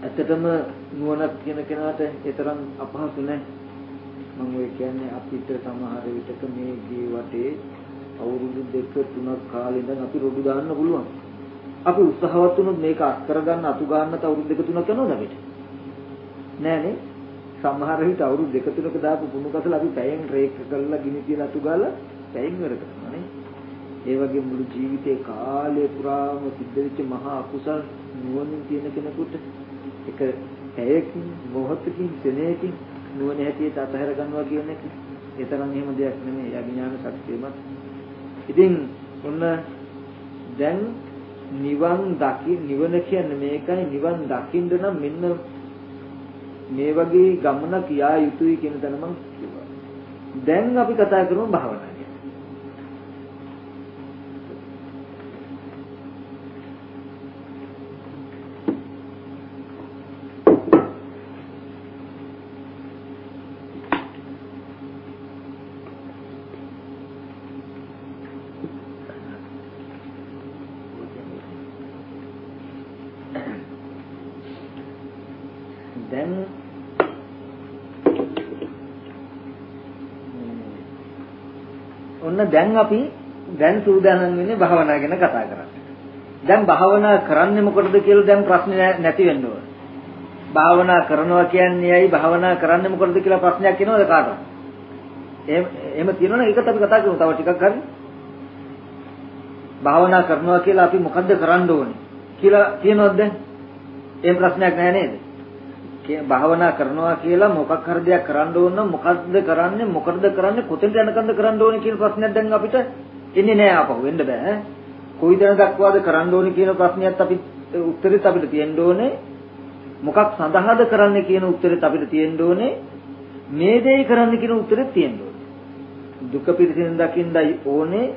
ඇත්තටම නුවණක් කියන කෙනාට ඒ තරම් අපහසු නැහැ. මම ඔය කියන්නේ අපිට සමහර විටක මේ ගේ වටේ අවුරුදු දෙක තුනක් කාලේ ඉඳන් අපි රොඩු දාන්න පුළුවන්. අපි උත්සාහවත් වුණොත් මේක අත් කරගන්න අතු ගන්නත් අවුරුදු දෙක තුනක් යනවද අපිට? නෑනේ. සමහර විට අවුරුදු දෙක තුනක දාපු පුණු කසල අපි පැයෙන් රේක් කරලා ගිනි තියලා අතු ගාලා පැයෙන් ඉවර කරනවා නේ. ඒ වගේ මුළු ජීවිතේ කාලය පුරාම සිද්ධ වෙච්ච මහා අකුසල් නුවණින් තියෙන කෙනෙකුට එක පැයකින් මොහොතකින් සෙනෙහකින් නුවණ හැටියට අතහැර ගන්නවා කියන එක ඒ තරම් එහෙම දෙයක් නෙමෙයි. යා විඥාන ශක්තියමත්. ඉතින් ඔන්න දැන් නිවන් දකි නිවන කියන්නේ මේකයි නිවන් දකින්න නම් මෙන්න මේ වගේ ගමනක් යා යුතුයි කියන තැන මම කිව්වා. දැන් අපි කතා කරමු භාවනා ඔන්න දැන් අපි දැන් සූදානම් වෙන්නේ භාවනා ගැන කතා කරන්න. දැන් භාවනා කරන්නේ මොකටද කියලා දැන් ප්‍රශ්නේ නැති වෙන්න ඕන. භාවනා කරනවා කියන්නේ ඇයි භාවනා කරන්නේ මොකටද කියලා ප්‍රශ්නයක් එනවද කාටවත්? එහෙම එහෙම තියෙනවනේ ඒකත් අපි කතා කරමු තව ටිකක් හරි. භාවනා කරනවා කියලා අපි මොකද්ද කරන්න ඕනේ කියලා තියෙනවද දැන්? එහෙම ප්‍රශ්නයක් නැහැ නේද? භාවනා කරනවා කියලා මොකක් හරි දෙයක් කරන්න ඕන නම් මොකද්ද කරන්නේ මොකටද කරන්නේ කොතෙන්ද යනකන්ද කරන්න ඕනේ කියන ප්‍රශ්නයක් දැන් අපිට එන්නේ නැහැ ආපහු වෙන්න බෑ. කොයි තැන දක්වාද කරන්න ඕනේ කියන ප්‍රශ්නයත් අපි උත්තරෙත් අපිට තියෙන්න ඕනේ. මොකක් සඳහාද කරන්නේ කියන උත්තරෙත් අපිට තියෙන්න ඕනේ. මේ දෙයි කරන්න කියන උත්තරෙත් තියෙන්න ඕනේ. දුක පිළිසින් දකින්නයි ඕනේ.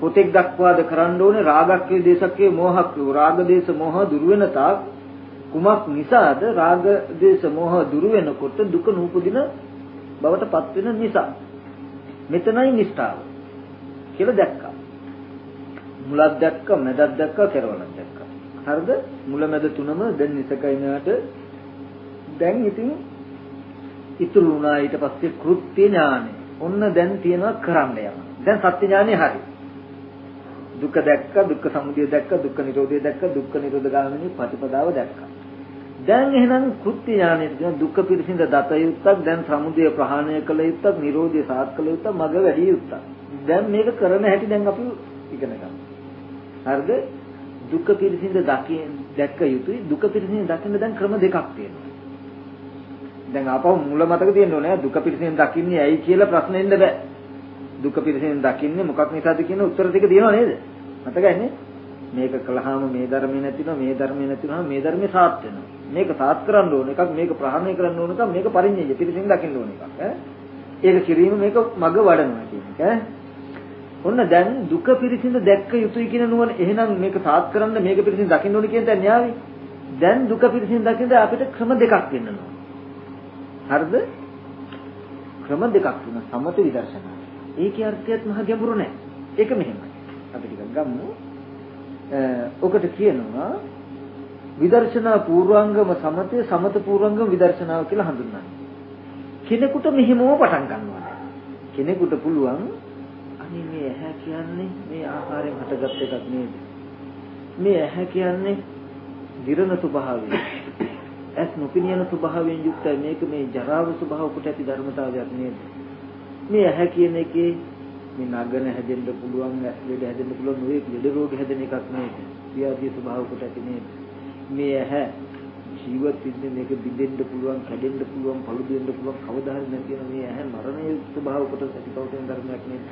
පොතෙක් දක්වාද කරන්න ඕනේ. රාගක්කේ දේශක්කේ මෝහක්කේ රාග දේශ මෝහ දුර වෙන තාක් කුමක් නිසාද රාග දේශ මොහ දුරු වෙනකොට දුක නූපදින බවට පත් වෙන නිසා? මෙතනයි නිෂ්ඨාව කියලා දැක්කා. මුලක් දැක්ක මැදක් දැක්ක කෙරවලක් දැක්ක. හරිද? මුල මැද තුනම දැන් නිසකයිනාට දැන් ඉතින් ඉතුරු වුණා ඊට පස්සේ කෘත්‍ය ඥානෙ ඔන්න දැන් තියෙනවා කරන්න යන. දැන් සත්‍ය ඥානෙ හරි. දුක දැක්ක දුක්ඛ සමුදය දැක්ක දුක්ඛ නිරෝධය දැක්ක දුක්ඛ නිරෝධ ගාමිනී ප්‍රතිපදාව දැක්කා. දැන් එහෙනම් කෘත්‍ය ඥානයට කියන දුක්ඛ පිරිසිඳ දත යුත්තක් දැන් සමුදය ප්‍රහාණය කළ යුත්තක් නිරෝධය සාත් කළ යුත්තක් මග වැඩි යුත්තක්. දැන් මේක කරන හැටි දැන් අපි ඉගෙන ගන්න. හරිද? දුක්ඛ පිරිසිඳ දකින් දැක්ක යුතුයි. දුක්ඛ පිරිසිඳ දකින්න දැන් ක්‍රම දෙකක් තියෙනවා. දැන් ආපහු මුල මතක තියෙන්න ඕනේ. දුක පිරිසින් දකින්නේ ඇයි කියලා ප්‍රශ්න එන්න බෑ. දුක පිරිසින් දකින්නේ මොකක් නිසාද කියන උත්තර ටික තියෙනව නේද? මතකයි නේ? මේක කළාම මේ ධර්මේ නැතිනවා මේ ධර්මේ නැතිනවා මේ ධර්මේ සාත් වෙනවා. මේක සාත් කරන්න ඕන එකක් මේක ප්‍රහාණය කරන්න ඕන එකක් මේක පරිඤ්ඤය පිළිසින් දකින්න ඕන එකක් ඈ? ඒක කිරීම මේක මග වඩනවා කියන එක ඈ? ඔන්න දැන් දුක පිළිසින්ද දැක්ක යුතුයි කියන නුවණ එහෙනම් මේක සාත් කරන්න මේක පිළිසින් දකින්න ඕන කියන දැන් න්යාවි දැන් දුක පිළිසින් දකින්න අපිට ක්‍රම දෙකක් වෙන්නනවා හරිද? ක්‍රම දෙකක් වෙන සමත විදර්ශනා. ඒකේ අර්ථයත් මහ ගැඹුරු නෑ ඒක මෙහෙමයි අපි ටිකක් ගමු ඔකට කියනවා විදර්ශනා පූර්වාංගම සමතේ සමත පූර්වාංගම විදර්ශනාව කියලා හඳුන්වන්නේ. කෙනෙකුට මෙහෙමම පටන් ගන්නවා. කෙනෙකුට පුළුවන් අනේ මේ ඇහැ කියන්නේ මේ ආහාරයෙන් හටගත් එකක් නේද? මේ ඇහැ කියන්නේ දිරණ ස්වභාවය. ඇස් නොපිනියන ස්වභාවයෙන් යුක්තයි මේක මේ ජරාව ස්වභාව කොට ඇති ධර්මතාවයක් නේද? මේ ඇහැ කියන එකේ මේ නගන හැදෙන්න පුළුවන් ඇස් ලෙඩ හැදෙන්න පුළුවන් ඔය ලෙඩ රෝග හැදෙන එකක් නේද? පියාදී ස්වභාව කොට ඇති නේද? මේ ඇහැ ජීවත් වෙන්නේ මේක බිඳෙන්න පුළුවන්, කැඩෙන්න පුළුවන්, පළුදු වෙන්න පුළුවන් කවදා හරි නැති වෙන මේ ඇහැ මරණයේ ස්වභාව කොට ඇතිපවතින ධර්මයක් නේද?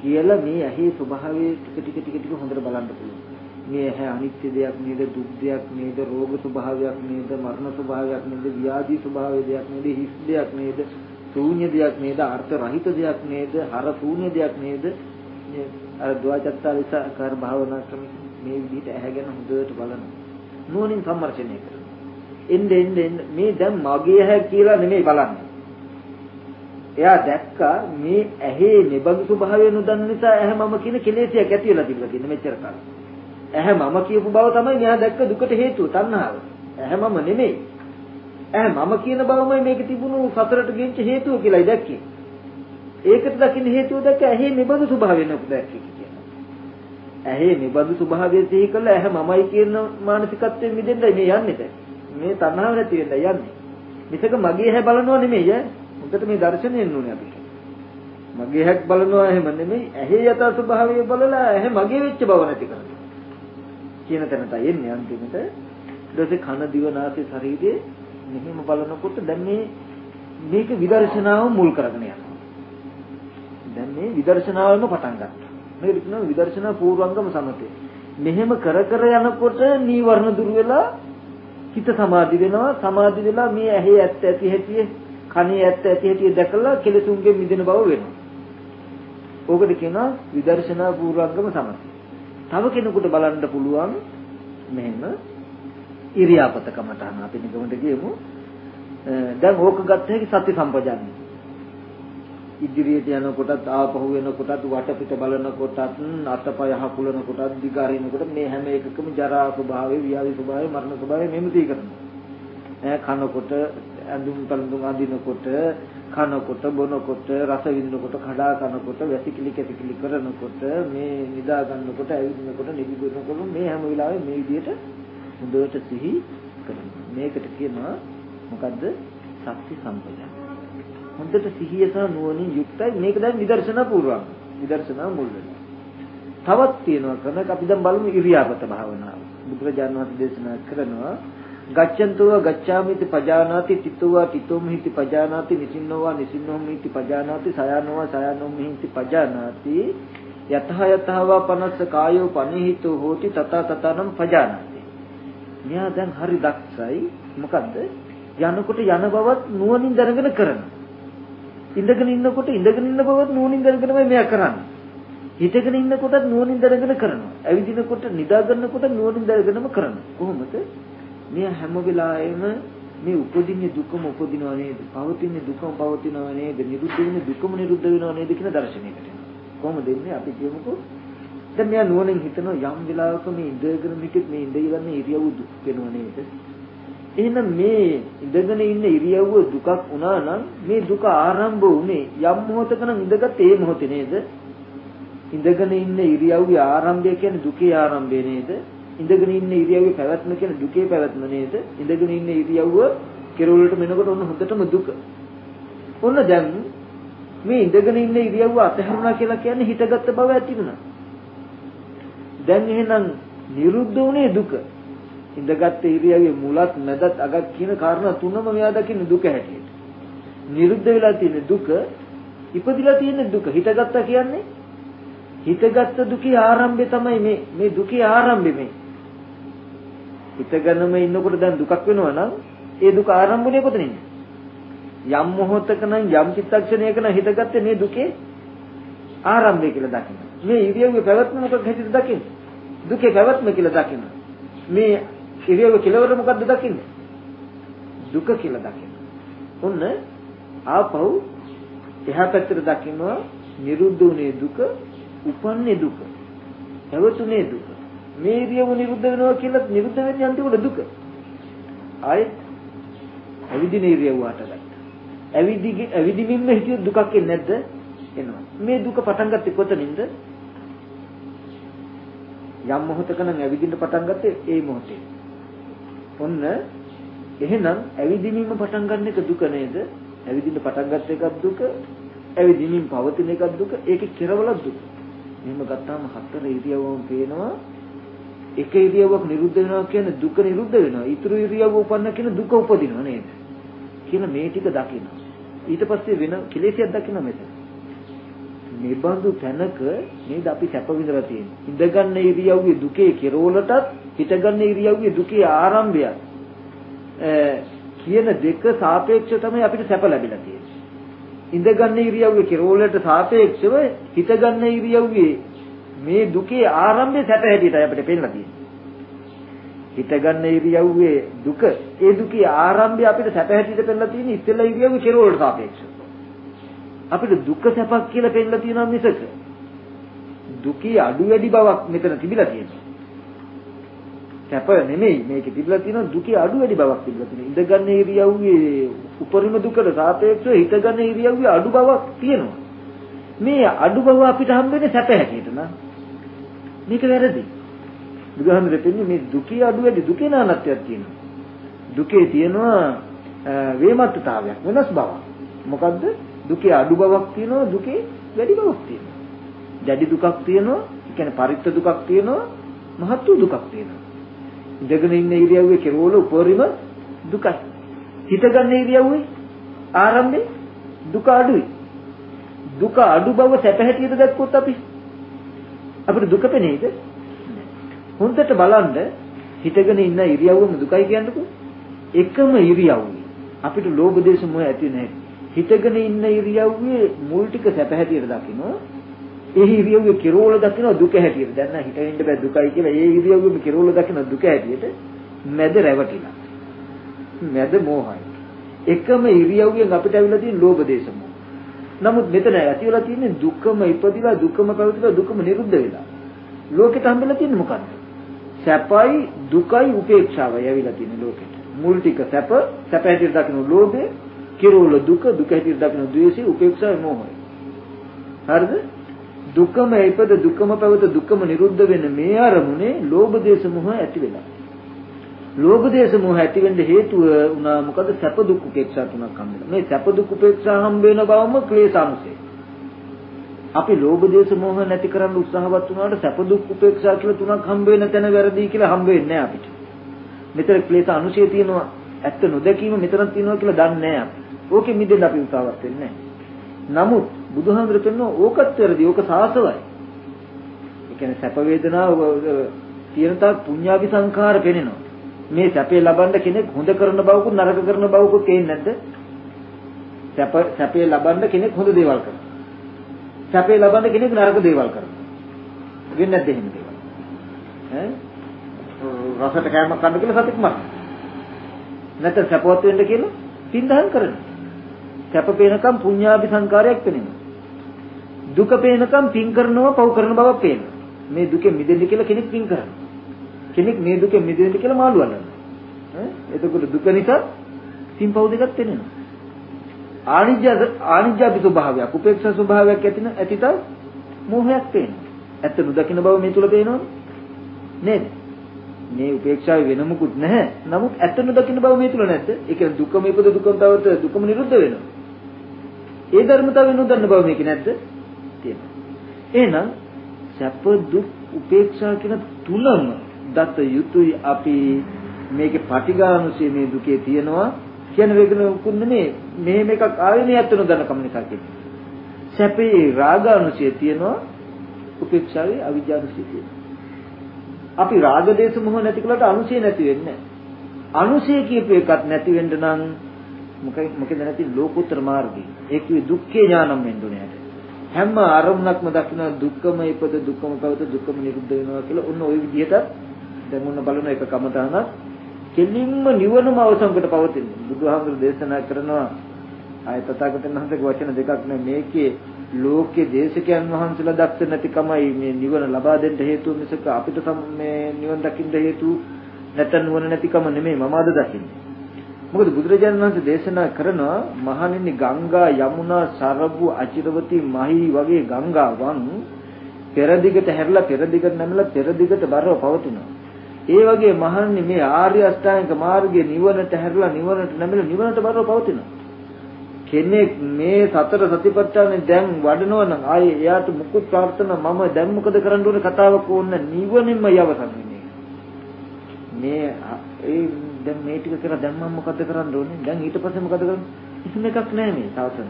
කියලා මේ ඇහි ස්වභාවය ටික ටික ටික ටික හොඳට බලන්න පුළුවන්. මේ ඇහැ අනිත්‍ය දෙයක් නේද, දුක් දෙයක් නේද, රෝග ස්වභාවයක් නේද, මරණ ස්වභාවයක් නේද, ව්‍යාධි ස්වභාවය දෙයක් නේද, හිස් දෙයක් නේද, ශූන්‍ය දෙයක් නේද, අර්ථ රහිත දෙයක් නේද, හර ශූන්‍ය දෙයක් නේද? අර ද්වාචත්තාලිස කර භාවනා ක්‍රම මේ විදිහට ඇහැගෙන හොඳට බලනවා. නුවණින් සම්මර්ෂණය කරනවා. එන්නේ එන්නේ මේ දැන් මගේ ඇහැ කියලා නෙමෙයි බලන්නේ. එයා දැක්කා මේ ඇහි නිබඳු ස්වභාවය නොදන්න නිසා ඇහැ මම කියන කෙලෙසියක් ඇති වෙලා තිබුණා කියන මෙච්චර කාලෙ. ඇහැ මම කියපු බව තමයි මෙයා දැක්ක දුකට හේතුව තණ්හාව. ඇහැ මම නෙමෙයි. ඇහැ මම කියන බවමයි මේක තිබුණු සතරට ගෙච්ච හේතුව කියලායි දැක්කේ. ඒකට දකින්න හේතුව දැක්ක ඇහි නිබඳු ස්වභාවය නේද දැක්කේ කියනවා. ඇහි නිබඳු ස්වභාවය සිහි කළා ඇහැ මමයි කියන මානසිකත්වයෙන් මිදෙන්නයි මේ යන්නේ මේ තණ්හාව නැති වෙන්න යන්නේ. මිසක මගේ ඇහැ බලනවා නෙමෙයි ඈ. හොඳට මේ දර්ශනය එන්න ඕනේ අපිට. මගේ ඇහක් බලනවා එහෙම නෙමෙයි ඇහි යථා ස්වභාවය බලලා ඇහැ මගේ වෙච්ච බව නැති කරනවා. කියන තැනට එන්නේ අන්තිමට ඊට පස්සේ කන දිව නාසය ශරීරයේ මෙහෙම බලනකොට දැන් මේ මේක විදර්ශනාව මුල් කරගෙන යනවා. දැන් මේ විදර්ශනාවම පටන් ගත්තා. මේක කියනවා විදර්ශනා පූර්වංගම සමතේ. මෙහෙම කර කර යනකොට නීවරණ දුර වෙලා හිත සමාධි වෙනවා. සමාධි වෙලා මේ ඇහි ඇත්ත ඇති හැටි කනේ ඇත්ත ඇති හැටි දැකලා කෙලෙසුන්ගෙන් මිදෙන බව වෙනවා. ඕකද කියනවා විදර්ශනා පූර්වංගම සමතේ. තව කෙනෙකුට බලන්න පුළුවන් මෙහෙම ඉරියාපත කමටහන අපි නිකමට කියමු. දැන් ඕක ගත්ත හැකි සත්‍ය සම්පජානනය. ඉදිරියට යනකොටත් ආපහු වෙනකොටත් වටපිට බලනකොටත් අතපය හකුලනකොටත් දිගාරිනකොට මේ හැම එකකම ජරා ස්වභාවය, ව්‍යාධි ස්වභාවය, මරණ ස්වභාවය මෙහෙම තී කරනවා. ඈ කනකොට, ඇඳුම් පළඳුම් අඳිනකොට, කනකොට, බොනකොට, රස විඳිනකොට, කඩා කනකොට, වැසිකිලි කැසිකිලි කරනකොට, මේ නිදා ගන්නකොට, ඇවිදිනකොට, නිදි කරනකොට මේ හැම වෙලාවෙම මේ විදිහට හොඳට සිහි කරනවා. මේකට කියනවා මොකද්ද? සත්‍ය සම්පජාන. හොඳට සිහිය සහ නුවණින් යුක්තයි මේක දැන් විදර්ශනා පූර්වංග. විදර්ශනා මුල් වෙනවා. තවත් තියෙනවා කරනක අපි දැන් බලමු ඉරියාපත භාවනාව. බුදුරජාණන් වහන්සේ දේශනා කරනවා ගච්ඡන්තව ගච්ඡාමිති පජානාති තිතෝවා තිතෝමිති පජානාති නිසින්නෝවා නිසින්නෝමිති පජානාති සයනෝවා සයනෝමිති පජානාති යතහ යතහවා පනස්ස කායෝ පනිහිතෝ හෝති තත තතනම් පජානාති මෙයා දැන් හරි දක්ෂයි මොකද්ද යනකොට යන බවත් නුවණින් දැනගෙන කරනවා ඉඳගෙන ඉන්නකොට ඉඳගෙන ඉන්න බවත් නුවණින් දැනගෙනමයි මෙයා කරන්නේ. හිටගෙන ඉන්නකොටත් නුවණින් දැනගෙන කරනවා. ඇවිදිනකොට නිදා ගන්නකොට නුවණින් දැනගෙනම කරනවා. කොහොමද? මෙයා හැම වෙලාවෙම මේ උපදින්නේ දුකම උපදිනව නේද? පවතින්නේ දුකම පවතිනව නේද? නිරුද්ධ වෙන්නේ දුකම නිරුද්ධ වෙනව නේද කියන දර්ශනයකට එනවා. කොහොමද එන්නේ? අපි කියමුකෝ දැන් මෙයා නුවණින් හිතනවා යම් වෙලාවක මේ ඉඳගෙන මිටිත් මේ ඉඳගෙන ඉරියව් දුක් වෙනව නේද? එහෙනම් මේ ඉඳගෙන ඉන්න ඉරියව්ව දුකක් වුණා නම් මේ දුක ආරම්භ වුනේ යම් මොහොතක නම් ඉඳගත් ඒ මොහොතේ නේද? ඉඳගෙන ඉන්න ඉරියව්වේ ආරම්භය කියන්නේ දුකේ ආරම්භය නේද? ඉඳගෙන ඉන්න ඉරියව්වේ පැවැත්ම කියන්නේ දුකේ පැවැත්ම නේද? ඉඳගෙන ඉන්න ඉරියව්ව කෙරවලට මෙනකොට ඔන්න හොඳටම දුක. ඔන්න දැන් මේ ඉඳගෙන ඉන්න ඉරියව්ව අතහැරුණා කියලා කියන්නේ හිතගත්ත බව ඇති වුණා. දැන් එහෙනම් නිරුද්ධ වුණේ දුක. ඉඳගත් ඉරියව්වේ මුලත් මැදත් අගක් කියන කාරණා තුනම මෙයා දකින්න දුක හැටියට. නිරුද්ධ වෙලා තියෙන දුක, ඉපදිලා තියෙන දුක. හිතගත්තා කියන්නේ හිතගත්ත දුකේ ආරම්භය තමයි මේ මේ දුකේ ආරම්භය මේ. හිතගන්නම ඉන්නකොට දැන් දුකක් වෙනවා නම් ඒ දුක ආරම්භුනේ කොතනින්ද? යම් මොහොතක නම් යම් චිත්තක්ෂණයක නම් හිතගත්තේ මේ දුකේ ආරම්භය කියලා දකින්න. මේ ඉරියව්වේ පැවැත්ම මොකක් හැටියට දකින්න? දුකේ පැවැත්ම කියලා දකින්න. මේ ඉරියව්ව කෙලවර මොකද්ද දකින්නේ? දුක කියලා දකින්න. ඔන්න ආපහු එහා පැත්තට දකින්නවා නිරුද්ධුනේ දුක, උපන්නේ දුක. පැවතුනේ දුක. මේ ඉරියව්ව නිරුද්ධ වෙනවා කියලා නිරුද්ධ වෙන්නේ අන්තිමට දුක. ආයෙත් ඇවිදින ඉරියව්ව හටගත්තා. ඇවිදි ඇවිදිමින්ම හිටියොත් දුකක් එන්නේ නැද්ද? එනවා. මේ දුක පටන් ගත්තේ කොතනින්ද? යම් මොහොතක නම් ඇවිදින්න පටන් ගත්තේ ඒ මොහොතේ. ඔන්න එහෙනම් ඇවිදින්මින්ම පටන් ගන්න එක දුක නේද? ඇවිදින්න පටන් ගත්ත එකක් දුක, ඇවිදින්මින් පවතින එකක් දුක, ඒකේ කෙරවලක් දුක. මෙහෙම ගත්තාම හතර ඉරියව්වම පේනවා එක ඉරියව්වක් නිරුද්ධ වෙනවා කියන්නේ දුක නිරුද්ධ වෙනවා. ඊතුරු ඉරියව්ව උපන්න කියන දුක උපදිනවා නේද? කියන මේ ටික දකින්න. ඊට පස්සේ වෙන කෙලෙසියක් දකින්න මෙතන. මේ බඳු තැනක නේද අපි සැප විඳලා තියෙන්නේ. ඉඳගන්න ඉරියව්වේ දුකේ කෙරවලටත් හිටගන්න ඉරියව්වේ දුකේ ආරම්භය කියන දෙක සාපේක්ෂව තමයි අපිට සැප ලැබිලා තියෙන්නේ. ඉඳගන්න ඉරියව්වේ කෙරවලට සාපේක්ෂව හිටගන්න ඉරියව්වේ මේ දුකේ ආරම්භය සැප හැටියට අපිට පෙන්නලා තියෙන්නේ. හිටගන්න ඉරියව්වේ දුක ඒ දුකේ ආරම්භය අපිට සැප හැටියට පෙන්නලා තියෙන්නේ ඉස්සෙල්ලා ඉරියව්වේ කෙරවලට සාපේක්ෂව. අපිට දුක්ඛ සැපක් කියලා පෙන්නලා තියෙනවා මිසක දුකේ අඩු වැඩි බවක් මෙතන තිබිලා තියෙනවා. සැප නෙමෙයි මේකේ තිබිලා තියෙන දුකේ අඩු වැඩි බවක් තිබිලා තියෙනවා. ඉඳගන්න ඉරියව්වේ උපරිම දුකට සාපේක්ෂව හිතගන්න ඉරියව්වේ අඩු බවක් තියෙනවා. මේ අඩු බව අපිට හම්බෙන්නේ සැප හැටියට නා. මේක වැරදි. බුදුහාමුදුරේ පෙන්නේ මේ දුකේ අඩු වැඩි දුකේ නානත්වයක් තියෙනවා. දුකේ තියෙනවා වේමත්තතාවයක් වෙනස් බවක්. මොකද්ද? දුකේ අඩු බවක් තියෙනවා දුකේ වැඩි බවක් තියෙනවා. දැඩි දුකක් තියෙනවා, ඒ කියන්නේ පරිත්‍ත දුකක් තියෙනවා, මහත් වූ දුකක් තියෙනවා. ඉඳගෙන ඉන්න ඉරියව්වේ කෙරවල උපරිම දුකයි. හිතගන්න ඉරියව්වේ ආරම්භේ දුක අඩුයි. දුක අඩු බව සැප හැටියට දැක්කොත් අපි අපිට දුක පෙනේද? හොඳට බලන්න හිතගෙන ඉන්න ඉරියව්වම දුකයි කියන්නකෝ. එකම ඉරියව්වේ අපිට ලෝභ දේශ මොහ ඇති නැහැ. හිතගෙන ඉන්න ඉරියව්වේ මුල් ටික සැප හැටියට දකිනවා. ඒ ඉරියව්වේ කෙරෝල දකිනවා දුක හැටියට. දැන් නම් හිතෙන්න බෑ දුකයි කියලා. ඒ ඉරියව්වෙම කෙරෝල දකිනවා දුක හැටියට. මැද රැවටිලා. මැද මෝහයි. එකම ඉරියව්වෙන් අපිට ඇවිල්ලා තියෙන ලෝභ දේශ මොහ. නමුත් මෙතන ඇති වෙලා තියෙන්නේ දුකම ඉපදිලා දුකම පැවතිලා දුකම නිරුද්ධ වෙලා. ලෝකෙට හම්බෙලා තියෙන්නේ මොකද්ද? සැපයි දුකයි උපේක්ෂාවයි ඇවිල්ලා තියෙන ලෝකෙට. මුල් ටික සැප සැප හැටියට දකින්න ලෝභය, කිරෝල දුක දුක හැටියට දකින්න ද්වේෂය, උපේක්ෂාවයි මෝහය. හරිද? දුකම ඉපද දුකම පැවත දුකම නිරුද්ධ වෙන මේ අරමුණේ ලෝභ දේශ මොහ ඇති වෙලා. ලෝභ දේශ මොහ ඇති වෙන්න හේතුව උනා මොකද සැප දුක් උපේක්ෂා තුනක් හම්බෙලා. මේ සැප දුක් උපේක්ෂා හම්බ වෙන බවම ක්ලේශාංශය. අපි ලෝභ දේශ මොහ නැති කරන්න උත්සාහවත් වුණාට සැප දුක් උපේක්ෂා කියලා තුනක් හම්බ වෙන තැන වැරදි කියලා හම්බ වෙන්නේ නැහැ අපිට. මෙතන ක්ලේශ අනුශය තියෙනවා ඇත්ත නොදැකීම මෙතනක් තියෙනවා කියලා දන්නේ නැහැ අපි. ඕකෙ මිදෙන්න අපි උත්සාහවත් වෙන්නේ නමුත් බුදුහාමුදුරු කියනවා ඕකත් වැරදි. ඕක සාසවයි. ඒ කියන්නේ සැප වේදනාව තියෙන තාක් පුඤ්ඤාභි සංඛාර පෙනෙනවා. මේ සැපේ ලබන්න කෙනෙක් හොඳ කරන බවකුත් නරක කරන බවකුත් තේින්නේ නැද්ද? සැප සැපේ ලබන්න කෙනෙක් හොඳ දේවල් කරනවා. සැපේ ලබන්න කෙනෙක් නරක දේවල් කරනවා. වෙන්නේ නැද්ද එහෙම දේවල්? ඈ රසට කෑමක් කන්න කියලා සතෙක් මරනවා. නැත්නම් සැපවත් වෙන්න කියලා පින්දහම් කරනවා. සැප පේනකම් පුඤ්ඤාභි සංකාරයක් පෙනෙනවා. දුක පේනකම් පින් කරනවා පව් කරන බවක් පේනවා. මේ දුකෙන් මිදෙන්න කියලා කෙනෙක් පින් කරනවා. කෙනෙක් මේ දුකෙන් මිදෙන්න කියලා මාළු අල්ලනවා. ඈ එතකොට දුක නිසා පින් පව් දෙකක් පෙනෙනවා. ආනිජ්‍ය ආනිජ්‍ය ස්වභාවයක් උපේක්ෂා ස්වභාවයක් ඇතින ඇතිත මෝහයක් පේනවා. ඇත්ත නොදකින්න බව මේ තුල පේනවනේ. නේද? මේ උපේක්ෂාවේ වෙන මුකුත් නැහැ. නමුත් ඇත්ත නොදකින්න බව මේ තුල නැද්ද? ඒ කියන්නේ දුකම ඉපද දුකම තවත දුකම නිරුද්ධ වෙනවා. ඒ ධර්මතාවය නොදන්න බව මේක නැද්ද? තියෙනවා. එහෙනම් සැප දුක් උපේක්ෂා කියන තුනම දත යුතුයි අපි මේකේ පටිඝානුසය මේ දුකේ තියෙනවා කියන වේගන උකුන් නෙමේ මෙහෙම එකක් ආවේ මේ ඇත්ත නොදන්න කම නිසා කියන්නේ. සැපේ රාගානුසය තියෙනවා උපේක්ෂාවේ අවිජ්ජානුසය තියෙනවා. අපි රාග දේශ මොහ නැති කළාට අනුසය නැති වෙන්නේ අනුසය කියපු එකක් නැති වෙන්න නම් මොකයි මොකද නැති ලෝකෝත්තර මාර්ගය. ඒ කිව්වේ දුක්ඛේ ඥානම් වෙන්නුනේ හැම අරමුණක්ම දකින්න දුක්ඛම ඉපද දුක්ඛම පවත දුක්ඛම නිරුද්ධ වෙනවා කියලා ඔන්න ওই විදිහට දැන් ඔන්න බලන එක කමතහනක් කෙලින්ම නිවනම අවසන්කට පවතින. බුදුහාමුදුරු දේශනා කරනවා ආය තථාගතයන් වහන්සේගේ වචන දෙකක් නේ. මේකේ ලෝකේ දේශකයන් වහන්සේලා දක්ෂ නැතිකමයි මේ නිවන ලබා දෙන්න හේතුව මිසක අපිට මේ නිවන දකින්න හේතු නැත්නම් නුවණ නැතිකම නෙමෙයි. මම අද දකින්නේ. මොකද බුදුරජාණන් වහන්සේ දේශනා කරනවා මහණෙනි ගංගා යමුනා සරබු අචිරවති මහී වගේ ගංගාවන් පෙර දිගට හැරිලා පෙර දිගට නැමලා පෙර දිගට බරව පවතිනවා. ඒ වගේ මහණනි මේ ආර්ය අෂ්ටාංගික මාර්ගයේ නිවනට හැරිලා නිවනට නැමලා නිවනට බරව පවතිනවා. කෙනෙක් මේ සතර සතිපට්ඨානේ දැන් වඩනවා නම් ආයේ එයාට මුකුත් ප්‍රාර්ථනා මම දැන් මොකද කරන්න ඕනේ කතාවක් ඕන නිවනින්ම යවසන් වෙන්නේ. මේ ඒ දැන් මේ ටික කරලා දැන් මම මොකද කරන්න ඕනේ? දැන් ඊට පස්සේ මොකද කරන්නේ? කිසිම එකක් නැහැ මේ සාසන.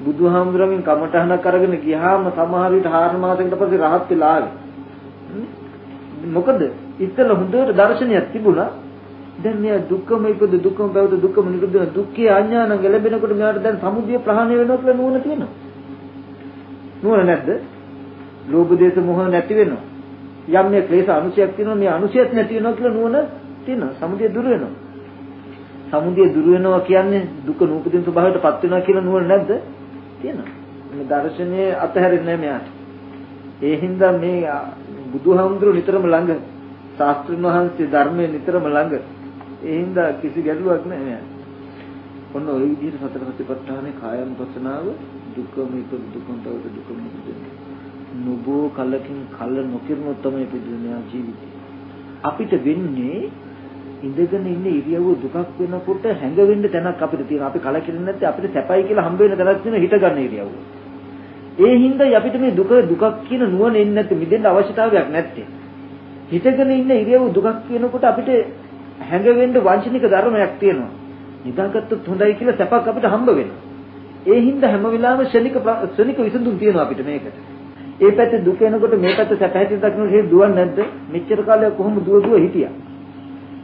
බුදුහාමුදුරන්ගෙන් කමටහනක් අරගෙන ගියාම සමහර විට හාරන මාසයකට පස්සේ රහත් වෙලා ආවේ. මොකද ඉතල හොඳට දර්ශනයක් තිබුණා දැන් මෙයා දුක්ඛම ඉපද දුක්ඛම බවද දුක්ඛම නිරුද්ධ වෙන දුක්ඛේ අඥානං ගැලබෙනකොට මෙයාට දැන් සමුදය ප්‍රහාණය වෙනවා කියලා නුවණ තියෙනවා. නුවණ නැද්ද? ලෝභ දේශ මොහ නැති වෙනවා. යම් මේ ක්ලේශ අනුශයක් තියෙනවා මේ අනුශයත් නැති වෙනවා කියලා නුවණ තියෙනවා. සමුදය දුර වෙනවා. සමුදය දුර වෙනවා කියන්නේ දුක නූපදින ස්වභාවයටපත් වෙනවා කියලා නුවණ නැද්ද? තියෙනවා. මේ දර්ශනයේ අතහැරෙන්නේ නැහැ මෙයාට. ඒ හින්දා මේ බුදුහාමුදුරුවෝ නිතරම ළඟ ශාස්ත්‍රඥ වහන්සේ ධර්මයේ නිතරම ළඟ. ඒ හින්දා කිසි ගැටලුවක් නැහැ. ඔන්න ওই විදිහට සතර සතිපට්ඨානේ කායම් පසනාව දුකම ඉපද දුකම තවද දුකම ඉපද නුබෝ කලකින් කල නොකිරනොත් තමයි ඉපදුනේ ජීවිතේ. අපිට වෙන්නේ ඉඳගෙන ඉන්න ඉරියව්ව දුකක් වෙනකොට හැඟවෙන්න තැනක් අපිට තියෙනවා. අපි කලකිරෙන්නේ නැත්නම් අපිට සැපයි කියලා හම්බ වෙන තැනක් තියෙනවා හිත ගන්න ඉරියව්ව. ඒ හින්දා අපිට මේ දුක දුකක් කියන නුවණ එන්නේ නැත්te මිදෙන්න අවශ්‍යතාවයක් නැත්තේ. හිතගෙන ඉන්න ඉරියව්ව දුකක් කියනකොට අපිට හැඟවෙන්න වංචනික ධර්මයක් තියෙනවා. නිදාගත්තොත් හොඳයි කියලා සැපක් අපිට හම්බ වෙනවා. ඒ හින්දා හැම වෙලාවෙම ශනික ශනික විසඳුම් තියෙනවා අපිට මේකට. ඒ පැත්තේ දුක එනකොට මේ පැත්ත සැප හැටි දක්නකොට හේ දුවන්නේ නැද්ද? මෙච්චර කාලයක් කොහොම දුව දුව හිටියා.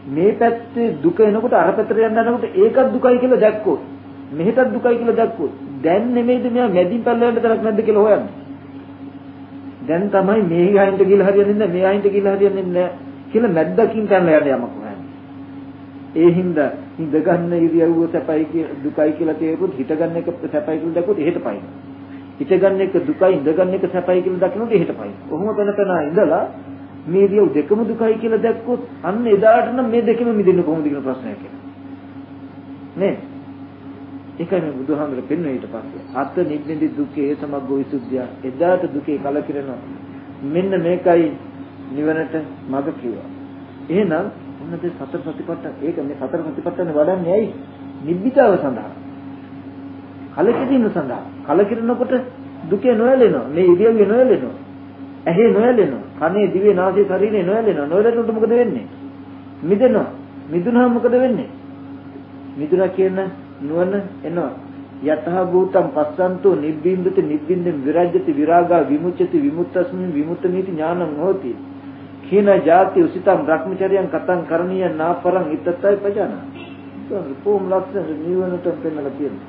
මේ පැත්තේ දුක එනකොට අර පැත්තට යන්න යනකොට ඒකත් දුකයි කියලා දැක්කොත් මෙහෙටත් දුකයි කියලා දැක්කොත් දැන් නෙමෙයිද මෙයා මැදින් පල්ලෙන්ට තරක් නැද්ද කියලා හොයන්නේ. දැන් තමයි මේ ගහින්ට කියලා හරියන්නේ නැහැ මේ ගහින්ට කියලා හරියන්නේ නැහැ කියලා මැද්දකින් පැනලා යන්න යමක් හොයන්නේ. ඒ හින්දා හිඳ ගන්න ඉරියව්ව සැපයි කියලා දුකයි කියලා තේරුවොත් හිත ගන්න එක සැපයි කියලා දැක්කොත් එහෙට පයින්. හිත ගන්න එක දුකයි ඉඳ ගන්න එක සැපයි කියලා දකිනොත් එහෙට පයින්. කොහොම තන තන ඉඳලා මේ ඉරියව් දෙකම දුකයි කියලා දැක්කොත් අන්න එදාට නම් මේ දෙකම මිදෙන්න කොහොමද කියන ප්‍රශ්නයක් එනවා. නේ? ඒකයි මේ බුදුහාමර පෙන්වන්නේ ඊට පස්සේ. අත නිබ්බින්දි දුකේ සමග්ගෝ විසුද්ධිය. එදාට දුකේ කලකිරෙනවා. මෙන්න මේකයි නිවනට මඟ කිව්වා. එහෙනම් ඔන්නද සතර සතිපට්ඨාන ඒක මේ සතර සතිපට්ඨාන වඩන්නේ ඇයි? නිබ්බිතාව සඳහා. කලකිරීම සඳහා. කලකිරනකොට දුකේ නොයලෙනවා. මේ ඉරියව්වේ නොයලෙනවා. ඇහි නොයලෙනවා. කනේ දිවේ නාසයේ ශරීරේ නොයලෙනවා. නොයලෙනකොට මොකද වෙන්නේ? මිදෙනවා. මිදුනහම මොකද වෙන්නේ? මිදුනා කියන නුවණ එනවා. යතහ භූතම් පස්සන්තෝ නිබ්බින්දති නිබ්බින්දෙන් විරජ්‍යති විරාගා විමුච්ඡති විමුක්තස්මින් විමුක්තමීති ඥානං හෝති. කීන ಜಾති උසිතම් භ්‍රමචර්යං කතං කරණීය නාපරං ඉත්තත්යි පජාන. රූපම් ලක්ෂණ නිවනට පෙන්නලා තියෙනවා.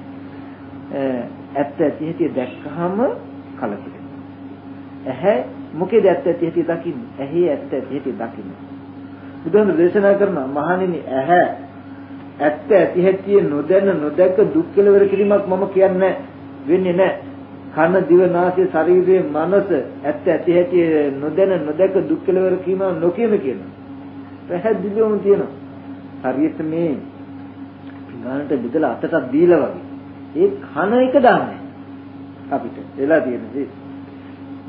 ඇත්ත ඇති හැටි දැක්කහම කලකිරෙනවා. ඇහැ මොකේද ඇත්ත ඇති හැටි දකින්නේ? ඇහි ඇත්ත ඇති හැටි දකින්නේ. බුදුන් දේශනා කරනවා මහණෙනි ඇහැ ඇත්ත ඇති හැටි නොදැන නොදැක දුක් කෙලවර කිරීමක් මම කියන්නේ වෙන්නේ නැහැ. කන දිව නාසය ශරීරයේ මනස ඇත්ත ඇති හැටි නොදැන නොදැක දුක් කෙලවර කීම නොකියන කියනවා. පැහැදිලිවම තියෙනවා. හරියට මේ පිඟානට බෙදලා අතටත් දීලා වගේ. ඒ කන එක දාන්නේ අපිට. වෙලා තියෙන්නේ.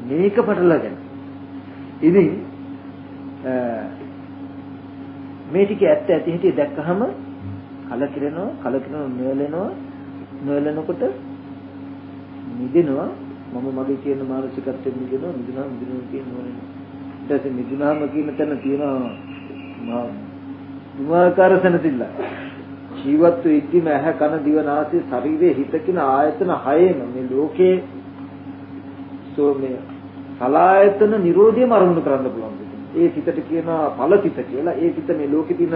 මේක පටලගෙන. ඉතින් මේ ටික ඇත්ත ඇති හැටි දැක්කහම කලකිරෙනවා කලකිරෙනවා නොයලෙනවා නොයලෙනකොට මිදෙනවා. මම මගේ කියන මානසිකත්වයෙන් මිදෙනවා මිදුණා මිදුණා කියන නෝනේ ඊට පස්සේ මිදුණාම කියන තැන තියෙනවා දුමාකාර සනසිල්ල. ජීවත් වෙද්දිම ඇහ කන දිව නාසය ශරීරය හිත කියන ආයතන හයේම මේ ලෝකේ සෝ මේ සලායතන නිරෝධය මරණය කරන්න පුළුවන් ඒ සිතට කියනවා ඵලසිත කියලා ඒ සිත මේ ලෝකේ තියෙන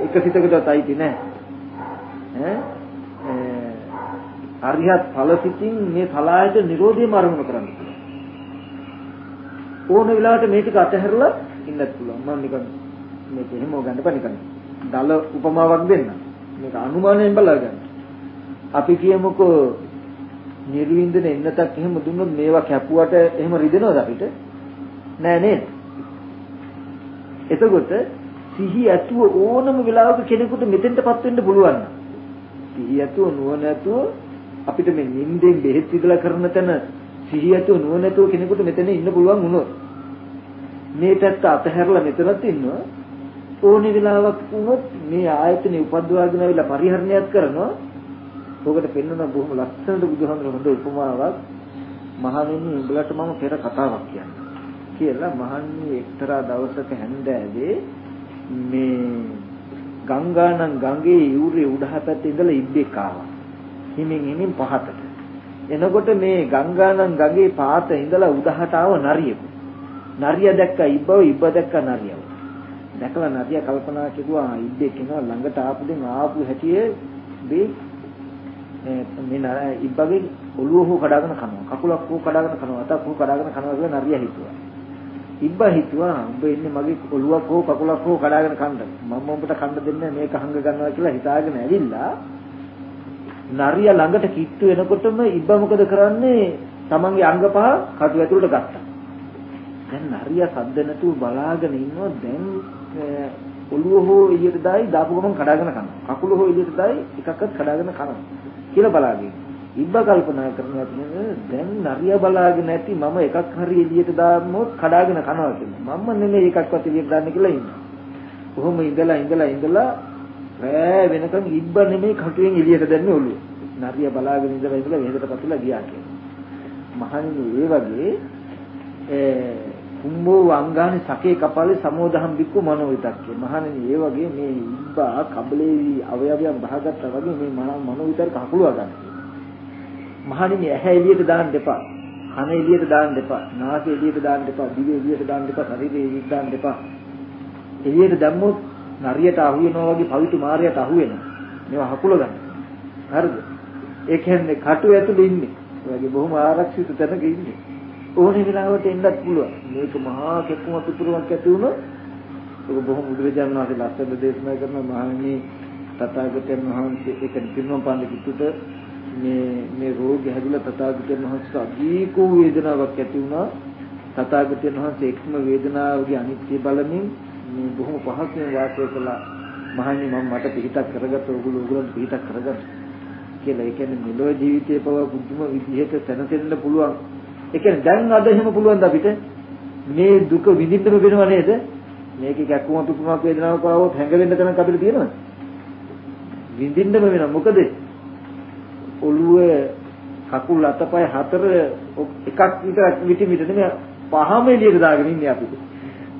එක සිතකටවත් අයිති නැහැ ඈ? අරිහත් ඵලසිතින් මේ සලායත නිරෝධය මරණය කරන්න ඕන වෙලාවට මේ ටික අතහැරලා ඉන්නත් පුළුවන්. මම නිකන් මේක එහෙම ගන්න බෑ නිකන්. දල උපමාවක් දෙන්න මේක අනුමානයෙන් බලගන්න. අපි කියමුකෝ නිර්වින්දන එන්නතක් එහෙම දුන්නොත් මේවා කැපුවට එහෙම රිදෙනවද අපිට? නෑ නේද? එතකොට සිහි ඇතුව ඕනම වෙලාවක කෙනෙකුට මෙතෙන්ටපත් වෙන්න පුළුවන්. සිහි ඇතුව නුවණ ඇතුව අපිට මේ නිින්දෙන් බෙහෙත් විදලා කරන තැන සිහියතු නුවණැතුව කෙනෙකුට මෙතන ඉන්න පුළුවන් වුණොත් මේ පැත්ත අතහැරලා මෙතනත් ඉන්නවා. ඕනේ වෙලාවක් වුණොත් මේ ආයතනෙ උපද්දවාගෙන ආවිලා පරිහරණයත් කරනවා. ඔකට පෙන්වන බොහොම ලස්සනට බුදුහාමර හොඳ උපමාවක් මහණෙනි උඹලට මම පෙර කතාවක් කියන්නම් කියලා මහන්නේ එක්තරා දවසක හැන්දෑවේ මේ ගංගානම් ගඟේ යූරේ උඩහ පැත්තේ ඉඳලා ඉබ්බෙක් ආවා හිමින් හිමින් පහතට. එනකොට මේ ගංගානම් ගඟේ පාත ඉඳලා උදහට ආව නරියෙකු. නරිය දැක්ක ඉබ්බව ඉබ්බ දැක්ක නරියව. දැකලා නරිය කල්පනා කෙරුවා ඉබ්බේ කෙනා ළඟට ආපු දෙන් ආපු හැටියේ මේ මේ ඉබ්බගේ ඔළුව හෝ කඩාගෙන කනවා. කකුලක් හෝ කඩාගෙන කනවා. අතක් හෝ කඩාගෙන කනවා කියලා නරිය හිතුවා. ඉබ්බා හිතුවා උඹ ඉන්නේ මගේ ඔළුවක් හෝ කකුලක් හෝ කඩාගෙන කන්න. මම උඹට කන්න දෙන්නේ මේක හංග ගන්නවා කියලා හිතාගෙන ඇවිල්ලා නරිය ළඟට කිට්ටු එනකොටම ඉබ්බා මොකද කරන්නේ? තමන්ගේ අංග පහ කටු ඇතුළට ගත්තා. දැන් හරිය සද්ද නැතුව බලාගෙන ඉන්නවා දැන් ඔළුව හෝ එළියට දායි දාපු ගමන් කඩාගෙන කනවා. කකුල හෝ එළියට දායි එකක්වත් කඩාගෙන කනවා. කියලා බලාගෙන. ඉබ්බ කල්පනා කරනවා කියන්නේ දැන් නරිය බලාගෙන නැති මම එකක් හරි එළියට දාමොත් කඩාගෙන කනවා කියලා. මම නෙමෙයි එකක්වත් එළියට දාන්න කියලා ඉන්නවා. කොහොම ඉඳලා ඉඳලා ඉඳලා රෑ වෙනකන් ඉබ්බ නෙමෙයි කටුවෙන් එළියට දැම්මේ ඔළුව. නරිය බලාගෙන ඉඳලා ඉඳලා වෙහෙකට පතුලා ගියා කියලා. මහන්නේ ඒ වගේ කුම්බෝ වංගානි සකේ කපාලේ සමෝදහම් බික්කු මනෝ විතක්කේ මහණෙනි ඒ වගේ මේ ඉබ්බා කබලේ අවයවයන් බහගත්තා වගේ මේ මනෝ විතර්ක හකුලවා ගන්න. මහණෙනි ඇහැ එළියට දාන්න දෙපා. කන එළියට දාන්න දෙපා. නාසය එළියට දාන්න දෙපා. දිව එළියට දාන්න දෙපා. ශරීරය එළියට දාන්න දෙපා. එළියට දැම්මොත් නරියට අහු වෙනවා වගේ පවිතු මාරයට අහු වෙනවා. මේවා හකුල ගන්න. හරිද? ඒ කියන්නේ කටු ඇතුලේ ඉන්නේ. ඒ වගේ බොහොම ආරක්ෂිත තැනක ඉන්නේ. ඕනේ වෙලාවට එන්නත් පුළුවන්. මේක මහා කෙකුම පිටුරුවක් ඇති වුණොත් ඒක බොහොම බුදුරජාණන් වහන්සේ ලස්සන දේශනා කරන මහණෙනි තථාගතයන් වහන්සේ ඒක පිරුණම් පාන්දේ කිතුට මේ මේ රෝගය හැදිලා තථාගතයන් වහන්සේ අධිකෝ වේදනාවක් ඇති වුණා. තථාගතයන් වහන්සේ එක්ම වේදනාවගේ අනිත්‍ය බලමින් මේ බොහොම පහසුවෙන් වාසය කළා. මහණෙනි මම මට පිටක් කරගත්ත ඕගොල්ලෝ ඕගොල්ලන්ට පිටක් කරගත්ත කියලා. ඒ කියන්නේ මෙලොව ජීවිතේ පව බුද්ධම විදිහට සැනසෙන්න පුළුවන්. ඒ කියන්නේ දැන් අද එහෙම පුළුවන් ද අපිට මේ දුක විඳින්නම වෙනව නේද? මේකේ කැක්කුම පිපුමක් වේදනාවක් ආවොත් හැඟෙන්න තැනක් අපිට තියෙනවද? විඳින්නම වෙනවා. මොකද ඔළුවේ කකුල් අතපය හතර එකක් විතර විටි විතර නෙමෙයි පහම එළියට දාගෙන ඉන්නේ අපි.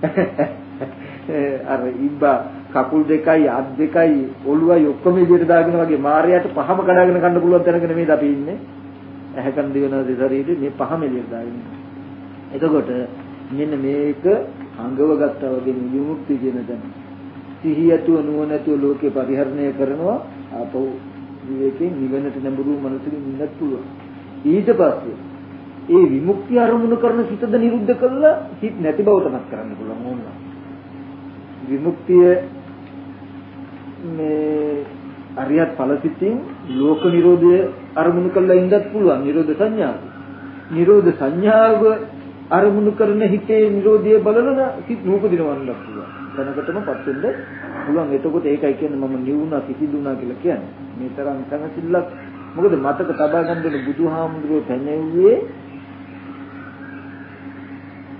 අර ඉබ්බා කකුල් දෙකයි අත් දෙකයි ඔළුවයි ඔක්කොම එළියට දාගෙන වගේ මායයට පහම කඩාගෙන ගන්න පුළුවන් තැනක නෙමෙයි අපි ඉන්නේ. ඇහැකන් දිවන දෙසරීදී මේ පහම එළියට දාගෙන එතකොට මෙන්න මේක අංගව ගත්තා වගේ විමුක්තිය කියන තැන. සිහියතුව නුවණැතුව ලෝකේ පරිහරණය කරනවා ආපහු විවේකයෙන් නිවනට නැඹුරු මනසකින් ඉන්නත් පුළුවන්. ඊට පස්සේ ඒ විමුක්තිය අරමුණු කරන සිතද නිරුද්ධ කළා හිත නැති බව තමයි කරන්න පුළුවන් ඕනවා. විමුක්තිය මේ අරියත් ඵලසිතින් ලෝක නිරෝධය අරමුණු කරලා ඉඳත් පුළුවන් නිරෝධ සංඥාව. නිරෝධ සංඥාව අරමුණු කරන හිතේ නිරෝධය බලන සිත් නූපදිනවන්නත් පුළුවන්. දැනකටමපත් වෙන්න පුළුවන්. එතකොට ඒකයි කියන්නේ මම නිවුණා කිසිදුණා කියලා කියන්නේ. මේ තරම් සංසිල්ලක් මොකද මතක තබා ගන්න බුදුහාමුදුරුවෝ පැනෙව්වේ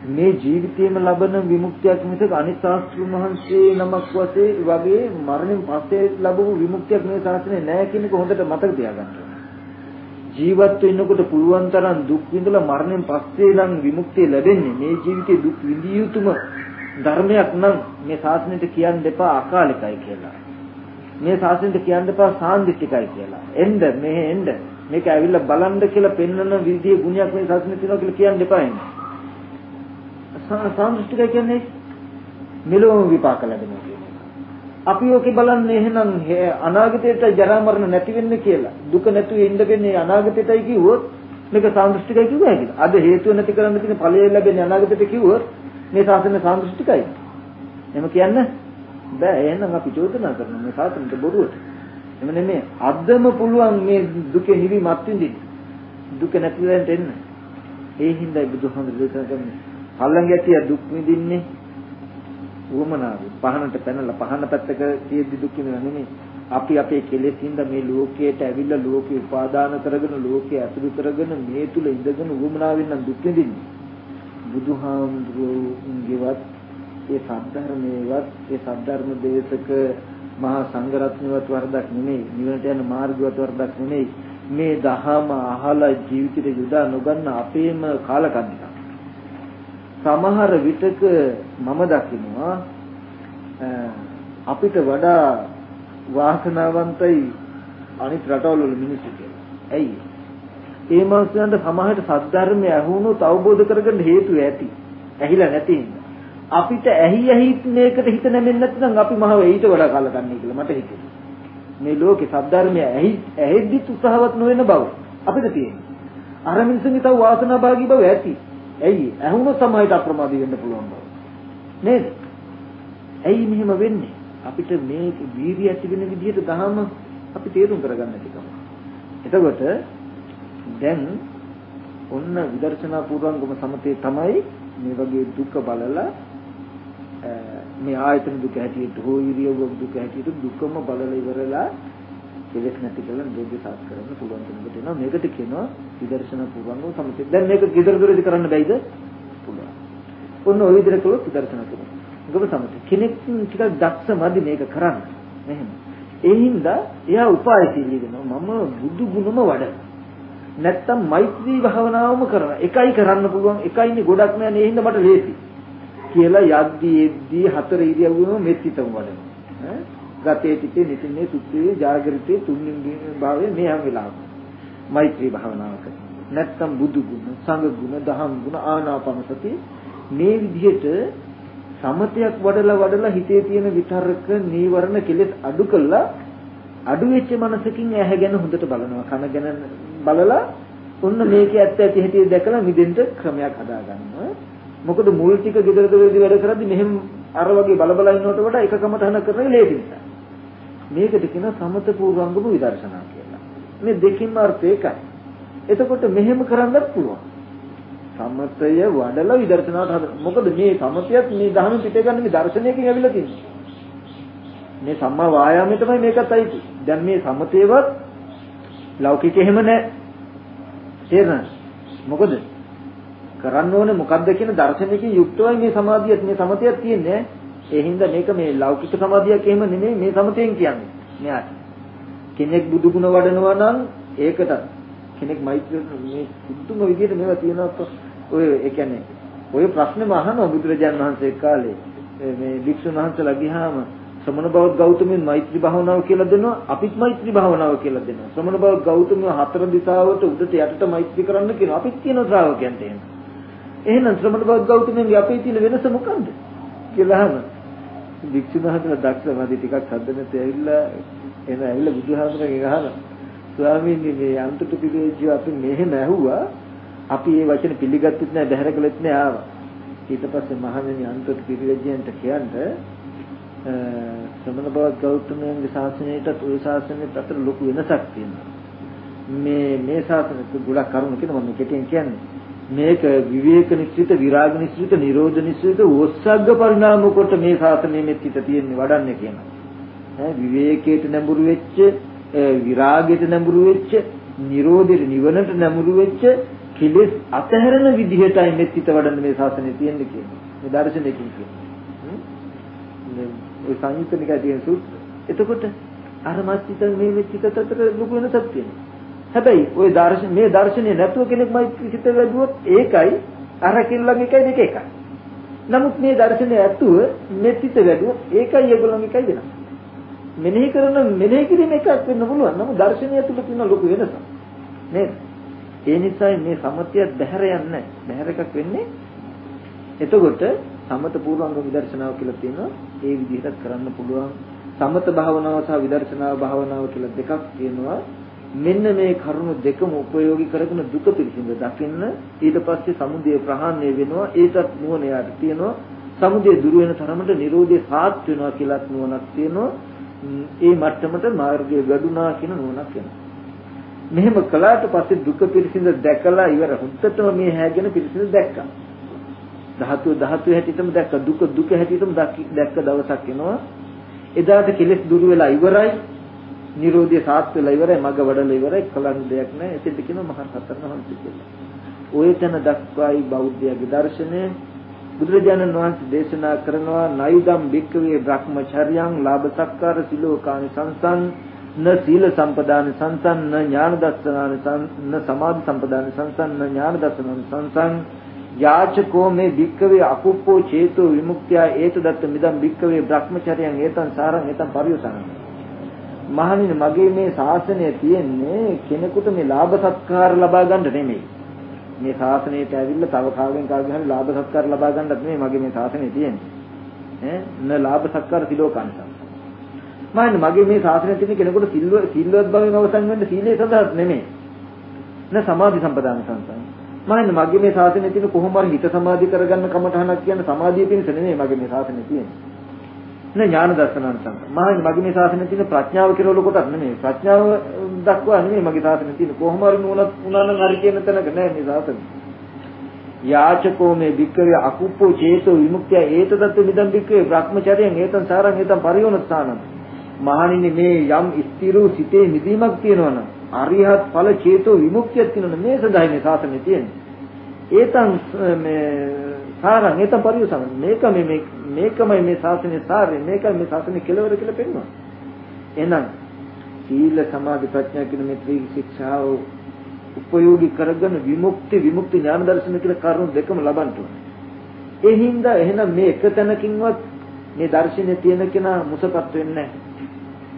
මේ ජීවිතේම ලබන විමුක්තියක් මිසක අනිත් ශාස්ත්‍රුන් වහන්සේ නමක් වශයෙන් වගේ මරණයෙන් පස්සේ ලැබුණු විමුක්තියක් මේ ශාස්ත්‍රේ නැහැ කියන එක හොඳට මතක තියාගන්න ජීවත් වෙන්නකොට පුළුවන් තරම් දුක් විඳලා මරණයෙන් පස්සේ නම් විමුක්තිය ලැබෙන්නේ මේ ජීවිතේ දුක් විඳිය යුතුම ධර්මයක් නම් මේ ශාස්ත්‍රෙට කියන්න එපා අකාලිකයි කියලා. මේ ශාස්ත්‍රෙට කියන්න එපා සාන්දිටිකයි කියලා. එන්න මෙහෙ එන්න මේක ඇවිල්ලා බලන්න කියලා පෙන්වන විදිහේ ගුණයක් මේ ශාස්ත්‍රෙ තියෙනවා කියලා කියන්න එපා එන්න. සාන්දෘෂ්ටිකයි කියන්නේ මෙලොවම විපාක ලැබෙනවා කියන එක. අපි ඔකේ බලන්නේ එහෙනම් අනාගතයට ජරා මරණ නැති වෙන්නේ කියලා. දුක නැතුව ඉන්න වෙන්නේ අනාගතයටයි කිව්වොත් මේක සාන්දෘෂ්ටිකයි කිව්ව හැකිද? අද හේතුව නැති කරන්න තියෙන ඵලය ලැබෙන්නේ අනාගතයට කිව්වොත් මේ ශාසනය සාන්දෘෂ්ටිකයි. එහෙම කියන්න බෑ. එහෙනම් අපි චෝදනා කරනවා මේ ශාසනයට බොරුවට. එහෙම නෙමෙයි. අද්දම පුළුවන් මේ දුකේ නිවිමත් විඳින්න. දුක නැති වෙන්න එන්න. ඒ හින්දායි බුදුහාමුදුරුවෝ දේශනා කරන්නේ පල්ලංගැටිය දුක් විඳින්නේ උවමනාවේ පහනට පැනලා පහන පැත්තක තියෙද්දි දුක් විඳින නෙමෙයි. අපි අපේ කෙලෙසින්ද මේ ලෝකයට ඇවිල්ලා ලෝකේ උපාදාන කරගෙන ලෝකේ අසුරු කරගෙන මේ තුල ඉඳගෙන උවමනාවෙන් නම් දුක් විඳින්නේ. බුදුහාමුදුරුවෝගේවත් ඒ සද්ධර්මයේවත් ඒ සද්ධර්ම දේශක මහා සංඝරත්නවත් වරදක් නෙමෙයි. නිවනට යන මාර්ගවත් වරදක් නෙමෙයි. මේ දහම අහලා ජීවිතේ යොදා නොගන්න අපේම කාලකන්නිකක් සමහර විටක මම දකිනවා අපිට වඩා වාසනාවන්තයි අනිත් රටවල වල මිනිස්සු කියලා. ඇයි? ඒ මාසයන්ට සමහරට සද්ධර්මය ඇහුනොත් අවබෝධ කරගන්න හේතු ඇති. ඇහිලා නැති අපිට ඇහි ඇහි මේකට හිත නැමෙන්නේ නැත්නම් අපි මහව ඊට වඩා කලකන්නේ කියලා මට හිතෙනවා. මේ ලෝකේ සද්ධර්මය ඇහි ඇහෙද්දිත් උත්සාහවත් නොවන බව අපිට තියෙනවා. අර මිනිස්සුන්ගේ තව වාසනාභාගී බව ඇති. ඇයි? ඇහුනොත් සමාහිත අප්‍රමාදී වෙන්න පුළුවන් බව. නේද? ඇයි මෙහෙම වෙන්නේ? අපිට මේ වීර්ය ඇති වෙන විදිහට දහම අපි තේරුම් කරගන්න ටිකම. එතකොට දැන් ඔන්න විදර්ශනා පූර්වංගම සමතේ තමයි මේ වගේ දුක බලලා මේ ආයතන දුක හැටියට හෝ ඉරියව්ව දුක හැටියට දුකම බලලා ඉවරලා කෙලෙස් නැති කරලා නිරෝධය සාත් කරන්න පුළුවන් කෙනෙකුට එනවා. මේකට කියනවා විදර්ශනා පුරවංගෝ සමථය දැන් මේක gedara gedara කරන්න බැයිද? පුළුවන්. ඔන්න ওই විදිහට කළොත් විදර්ශනා කරනවා ගොබ සමථය කෙනෙක් ටිකක් දක්ෂ මදි මේක කරන්න. එහෙම ඒ හින්දා එයා උපායශීලී වෙනවා. මම බුදු ගුණම වඩන. නැත්තම් මෛත්‍රී භාවනාවම කරනවා. එකයි කරන්න පුළුවන්. එකයිනේ ගොඩක් නෑ නේ හින්දා මට ලේසි. කියලා යද්දී එද්දී හතර ඉරියව්වෙම මෙත්තිතම වඩනවා. ඈ ගතේ තිතේ නිතින්නේ සුත්තේ ජාගරිතේ තුන්වෙනි භාවයේ මේ හැම වෙලාවම. මෛත්‍රී භාවනාවක. නැත්තම් බුදු ගුණ සංඝ ගුණ දහම් ගුණ ආනාපාන සති මේ විදිහට සමතයක් වඩලා වඩලා හිතේ තියෙන විතරක නීවරණ කෙලෙස් අඩු කළා. අඩු වෙච්ච මනසකින් ඇහැ ගැන හොඳට බලනවා කන ගැන බලලා ඔන්න මේකේ ඇත්ත ඇති හැටි දැකලා මිදෙන්න ක්‍රමයක් හදා ගන්නවා. මොකද මුල් ටික gedara දොරේදී වැඩ කරද්දි මෙහෙම අර වගේ බලබල ඉන්නවට වඩා එකකම තහන කරන ලේසි නිසා මේකට කියන සමත පූර්වංගම විදර්ශනා කියලා. මේ දෙකින්ම අර්ථය එකයි. එතකොට මෙහෙම කරන්නත් පුළුවන්. සමතය වඩලා විදර්ශනාවට හද මොකද මේ සමතයත් මේ ධර්ම පිටේ ගන්න මේ දර්ශනයකින් ඇවිල්ලා තියෙන්නේ. මේ සම්මා වායාමයේ තමයි මේකත් අයිති. දැන් මේ සමතේවත් ලෞකික එහෙම නැහැ තේරෙනවද මොකද? කරන්න ඕනේ මොකද්ද කියන දර්ශනයකින් යුක්තවයි මේ සමාධියත්. මේ සමතයත් තියෙන්නේ ඒ හින්දා මේක මේ ලෞකික සමාධියක් එහෙම නෙමෙයි මේ සමතයෙන් කියන්නේ. මෙයාට කෙනෙක් බුදු ගුණ වඩනවා නම් ඒකට කෙනෙක් මෛත්‍රී මේ සුදුම විදිහට මේවා තියෙනවා ඔය ඒ කියන්නේ ඔය ප්‍රශ්නේම අහනවා බුදුරජාණන් වහන්සේ කාලේ. මේ වික්ෂුන් වහන්සේලා ගියාම ශ්‍රමණ බෞද්ධ ගෞතමයන් මෛත්‍රී භාවනාව කියලා දෙනවා අපිත් මෛත්‍රී භාවනාව කියලා දෙනවා. ශ්‍රමණ බෞද්ධ ගෞතමයන් හතර දිශාවට උඩට යටට මෛත්‍රී කරන්න කියනවා අපිත් කියන ශ්‍රාවකයන්ට එහෙම. එහෙනම් ශ්‍රමණ බෞද්ධ ගෞතමයන්ගේ අපේ තියෙන වෙනස මොකන්ද? කියලා අහන වික්ෂුන් වහන්සේලා දක්ෂ මදි ටිකක් හද නැති ඇවිල්ලා එන ඇවිල්ලා බුදුහාමරගෙන් අහනවා ස්වාමීන් මේ අන්තට පිළිවෙච්ච අපි මෙහෙම ඇහුවා අපි මේ වචන පිළිගත්තෙත් නෑ බැහැර කළෙත් නෑ ආවා ඊට පස්සේ මහණෙනි අන්තට පිළිවෙච්චයන්ට කියන්නේ ශ්‍රමණ බවත් ගෞතමයන්ගේ ශාසනයටත් ওই ශාසනයත් අතර ලොකු වෙනසක් තියෙනවා. මේ මේ ශාසනය ගොඩක් කරුණු කියන මම කෙටියෙන් කියන්නේ. මේක විවේක නිශ්චිත විරාග නිශ්චිත නිරෝධ නිශ්චිත ඔස්සග්ග පරිණාම කොට මේ ශාසනයේ මෙත්තිත තියෙන්නේ වඩන්නේ කියනවා. ඈ විවේකයට නැඹුරු වෙච්ච විරාගයට නැඹුරු වෙච්ච නිරෝධයට නිවනට නැඹුරු වෙච්ච කෙලෙස් අතහැරන විදිහටයි මෙත්තිත වඩන්න මේ ශාසනය තියෙන්නේ කියන්නේ. මේ දර්ශනයකින් කියන්නේ. ඒ සංයුක්ත නිකාය තියෙන සුත් එතකොට අර මස්තිත මේ මෙච්චිත අතර ලොකු වෙනසක් තියෙනවා. හැබැයි ওই දර්ශන මේ දර්ශනේ නැතුව කෙනෙක් මෛත්‍රී සිත වැදුවොත් ඒකයි අර කිල්ලන් එකයි දෙක එකයි. නමුත් මේ දර්ශනේ ඇතුව මෙත්තිත වැදුවොත් ඒකයි ඒගොල්ලන් එකයි වෙනවා. මෙනෙහි කරන මෙනෙහි කිරීම එකක් වෙන්න පුළුවන්. නමුත් දර්ශනය තුළ තියෙන ලොකු වෙනසක්. නේද? ඒ නිසායි මේ සමතිය බැහැර යන්නේ බැහැර එකක් වෙන්නේ එතකොට සමත පූර්වංග විදර්ශනාව කියලා තියෙනවා ඒ විදිහට කරන්න පුළුවන් සමත භාවනාව සහ විදර්ශනා භාවනාව කියලා දෙකක් තියෙනවා මෙන්න මේ කරුණු දෙකම උපයෝගී කරගෙන දුක පිළිසිඳ දකින්න. ඊට පස්සේ සමුදය ප්‍රහාණය වෙනවා. ඒකත් නුවණ යාට තියෙනවා. සමුදය දුර වෙන තරමට Nirodhe සාත් වෙනවා කියලාත් නුවණක් තියෙනවා. ඒ මට්ටමට මාර්ගය වැඩුණා කියන නුවණක් වෙනවා මෙහෙම කළාට පස්සේ දුක පිළිසිඳ දැකලා ඉවර හුත්තටම මේ හැගෙන පිළිසිඳ දැක්කා. ධාතුව ධාතුව හැටියටම දැක්ක. දුක දුක හැටියටම දැක්ක දවසක් එනවා. එදාට කෙලෙස් දුරු වෙලා ඉවරයි. නිරෝධය සාත් වෙලා ඉවරයි මග වඩලා ඉවරයි කලන් දෙයක් නැහැ එතෙන්ට කියනවා මහා සතරන වහන්සේ කියලා. ඔය තැන දක්වායි බෞද්ධයාගේ දර්ශනය. බුදුරජාණන් වහන්සේ දේශනා කරනවා නයිදම් භික්කවේ බ්‍රහ්මචර්යං ලාභ සක්කාර සිලෝකානි සංසං න සීල සම්පදාන සංසං න ඥාන දස්සනාන න සමාධි සම්පදාන සංසං න ඥාන දස්සනාන සංසං. යාචකෝ මේ භික්කවේ අකුප්පෝ චේතෝ විමුක්තිය ඒතදත්ත මිදම් භික්කවේ බ්‍රහ්මචර්යයන් ඒතං සාරං ඒතං පරියසං මහණෙනි මගේ මේ ශාසනය තියෙන්නේ කෙනෙකුට මේ ලාභ සත්කාර ලබා ගන්න නෙමෙයි. මේ ශාසනයට ඇවිල්ලා තව කාගෙන් කාගෙන් හරි ලාභ සත්කාර ලබා ගන්නත් නෙමෙයි මගේ මේ ශාසනය තියෙන්නේ. ඈ න ලාභ සත්කාර සිලෝකාන්ත මහණෙනි මගේ මේ ශාසනය තියෙන කෙනෙකුට සිල්වත් භවෙන් අවසන් වෙන්න සීලය සඳහා නෙමෙයි. න සමාධි සම්පදාන සංසං මම මගේ මේ ශාසනය තියෙන කොහොම හරි හිත සමාධි කරගන්න කමටහනක් කියන සමාධිය පිණිස නෙමෙයි මගේ මේ ශාසනය තියෙන්නේ. නේ ඥාන දර්ශනන්තං. මම මගේ මේ ශාසනය තියෙන ප්‍රඥාව කෙරවල කොටක් නෙමෙයි. ප්‍රඥාව දක්වා නෙමෙයි මගේ ශාසනය තියෙන කොහොම හරි නුවණක් උනා නම් හරි කියන තැනක නෑ මේ ශාසනය. යාචකෝ මේ භික්කවේ අකුප්පෝ චේතෝ විමුක්තිය ඒතදත්ත මිදම් භික්කවේ බ්‍රහ්මචර්යයෙන් ඒතන් සාරං ඒතන් පරියෝනස්ථානං මහණෙනි මේ යම් ස්ථිරූ සිතේ නිදීමක් තියෙනවනම් අරිහත් ඵල චේතෝ විමුක්තියක් තියෙනවනම් මේ සදායි මේ සාසනේ තියෙන්නේ ඒතන් මේ සාරං ඒතන් පරියෝසං මේක මේ මේකමයි මේ සාසනේ සාරේ මේකයි මේ සාසනේ කෙලවර කියලා පෙන්වනවා එහෙනම් සීල සමාධි ප්‍රඥා කියන මේ ත්‍රි ශික්ෂාව උපයෝගී කරගෙන විමුක්ති විමුක්ති ඥාන දර්ශන කියලා කරුණු දෙකම ලබන්න ඕනේ. ඒ හින්දා එහෙනම් මේ එක තැනකින්වත් මේ දර්ශනේ තියෙන කෙනා මුසපත් වෙන්නේ නැහැ.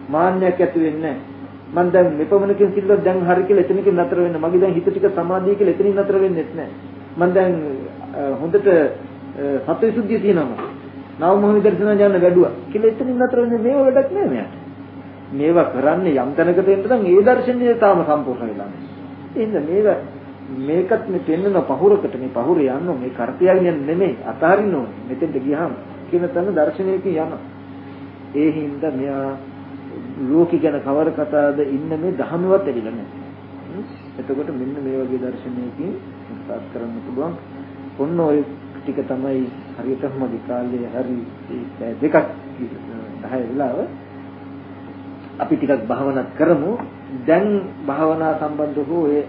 මාන්නයක් ඇති වෙන්නේ නැහැ. මම දැන් මෙපමණකින් සිල්ලුවක් දැන් හරි කියලා එතනකින් නතර වෙන්න. මගේ දැන් හිත ටික සමාධිය කියලා එතනින් නතර වෙන්නේත් නැහැ. මම දැන් හොඳට සත්‍යසුද්ධිය තියෙනවා. නව මොහොන දර්ශන ඥාන වැඩුවා කියලා එතනින් නතර වෙන්නේ මේව වැඩක් නෑ මෙයාට. මේවා කරන්නේ යම් තැනකට එන්න නම් ඒ දර්ශනය තාම සම්පූර්ණ වෙලා නැහැ. එහෙනම් මේක මේකත් මේ පෙන්වන පහුරකට මේ පහුර යන්න මේ කර්තයන් නෙමෙයි අතහරින්න ඕනේ. මෙතෙන්ට ගියාම කියන තැන දර්ශනයකින් යනවා. ඒ හින්දා මෙයා ලෝකි ගැන කවර කතාවද ඉන්න මේ දහමවත් ඇවිල්ලා නැහැ. එතකොට මෙන්න මේ වගේ දර්ශනයකින් සාත් කරන්න පුළුවන්. ඔන්න ඔය ටික තමයි හරියටම විකාලේ හරි දෙකක් 10 වෙලාව අපි ටිකක් භාවනා කරමු. දැන් භාවනා සම්බන්ධ වූ ඒ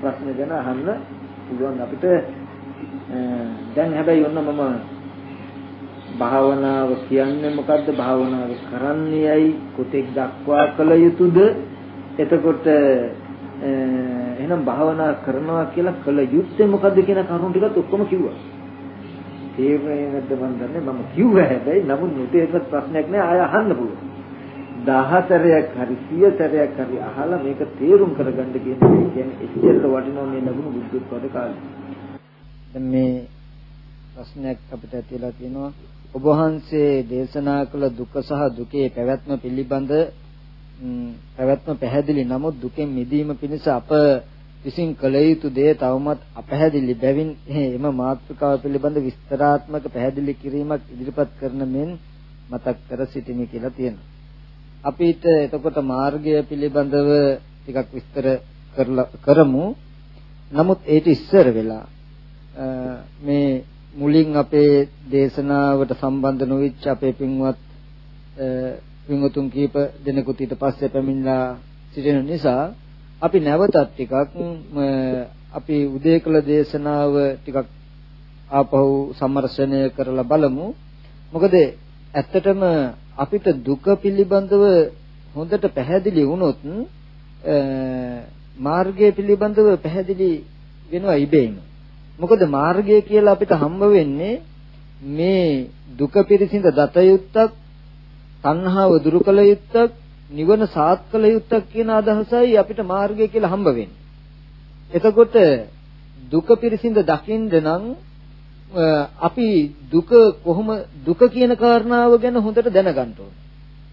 ප්‍රශ්න ගැන අහන්න පුළුවන් අපිට. දැන් හැබැයි ඔන්න මම භාවනාව කියන්නේ මොකද්ද? භාවනාව කරන්නේයි කොතෙක් දක්වා කළ යුතුද? එතකොට එහෙනම් භාවනා කරනවා කියලා කළ යුත්තේ මොකද්ද කියන කරුණු ටිකත් ඔක්කොම කිව්වා. තේරෙන්නේ නැද්ද මන් දන්නේ මම කිව්වා හැබැයි නමුත් මෙතේක ප්‍රශ්නයක් නෑ ආය අහන්න පුළුවන්. දහතරයක් හරි සියතරයක් හරි අහලා මේක තේරුම් කරගන්න කියන්නේ කියන්නේ එච්චර වටිනවා මේ ලැබුණු බුද්ධත්වයට කාලේ. දැන් මේ ප්‍රශ්නයක් අපිට ඇතිලා තියෙනවා. ඔබ වහන්සේ දේශනා කළ දුක සහ දුකේ පැවැත්ම පිළිබඳ පැවැත්ම පැහැදිලි නමුත් දුකෙන් මිදීම පිණිස අප විසින් කළ යුතු දේ තවමත් අපැහැදිලි බැවින් එම මාතෘකාව පිළිබඳ විස්තරාත්මක පැහැදිලි කිරීමක් ඉදිරිපත් කරන මෙන් මතක් කර සිටිමි කියලා තියෙනවා. අපිට එතකොට මාර්ගය පිළිබඳව ටිකක් විස්තර කරමු. නමුත් ඒට ඉස්සර වෙලා මේ මුලින් අපේ දේශනාවට සම්බන්ධ නොවිච්ච අපේ පින්වත් පින්වතුන් කීප දෙනෙකුට ඊට පස්සේ පැමිණලා සිටින නිසා අපි නැවතත් ටිකක් අපි උදේ කළ දේශනාව ටිකක් ආපහු සම්මර්ෂණය කරලා බලමු. මොකද ඇත්තටම අපිට දුක පිළිබඳව හොඳට පැහැදිලි වුණොත් මාර්ගය පිළිබඳව පැහැදිලි වෙනවා ඉබේම. මොකද මාර්ගය කියලා අපිට හම්බ වෙන්නේ මේ දුක පිරිසිඳ දත යුත්තක්, තණ්හාව දුරු කළ යුත්තක්, නිවන සාත් කළ යුත්තක් කියන අදහසයි අපිට මාර්ගය කියලා හම්බ වෙන්නේ. එතකොට දුක පිරිසිඳ දකින්න නම් අපි දුක කොහොම දුක කියන කාරණාව ගැන හොඳට දැනගන්න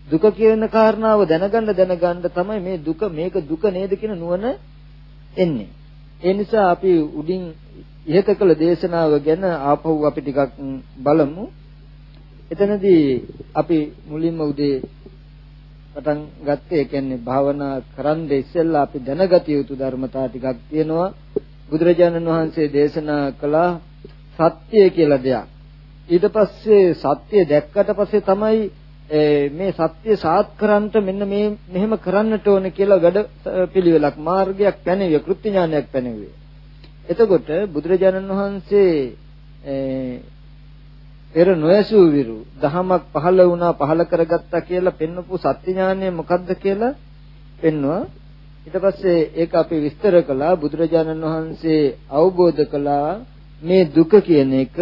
දුක කියන කාරණාව දැනගන්න දැනගන්න තමයි මේ දුක මේක දුක නේද කියන නුවණ එන්නේ. ඒ නිසා අපි උඩින් ඉහත කළ දේශනාව ගැන ආපහු අපි ටිකක් බලමු. එතනදී අපි මුලින්ම උදේ පටන් ගත්තේ ඒ කියන්නේ භාවනා කරන්න ඉස්සෙල්ලා අපි දැනගත යුතු ධර්මතා ටිකක් තියෙනවා. බුදුරජාණන් වහන්සේ දේශනා කළා සත්‍ය කියලා දෙයක්. ඊට පස්සේ සත්‍ය දැක්කට පස්සේ තමයි මේ සත්‍ය සාත් කරන්නට මෙන්න මේ මෙහෙම කරන්නට ඕනේ කියලා වැඩ පිළිවෙලක් මාර්ගයක් පැනෙවිය කෘත්‍ය ඥානයක් පැනෙවිය. එතකොට බුදුරජාණන් වහන්සේ පෙර නොයසූ විරු දහමක් පහළ වුණා පහළ කරගත්තා කියලා පෙන්වපු සත්‍ය ඥානය මොකද්ද කියලා පෙන්වුවා. ඊට පස්සේ ඒක අපි විස්තර කළා බුදුරජාණන් වහන්සේ අවබෝධ කළා මේ දුක කියන එක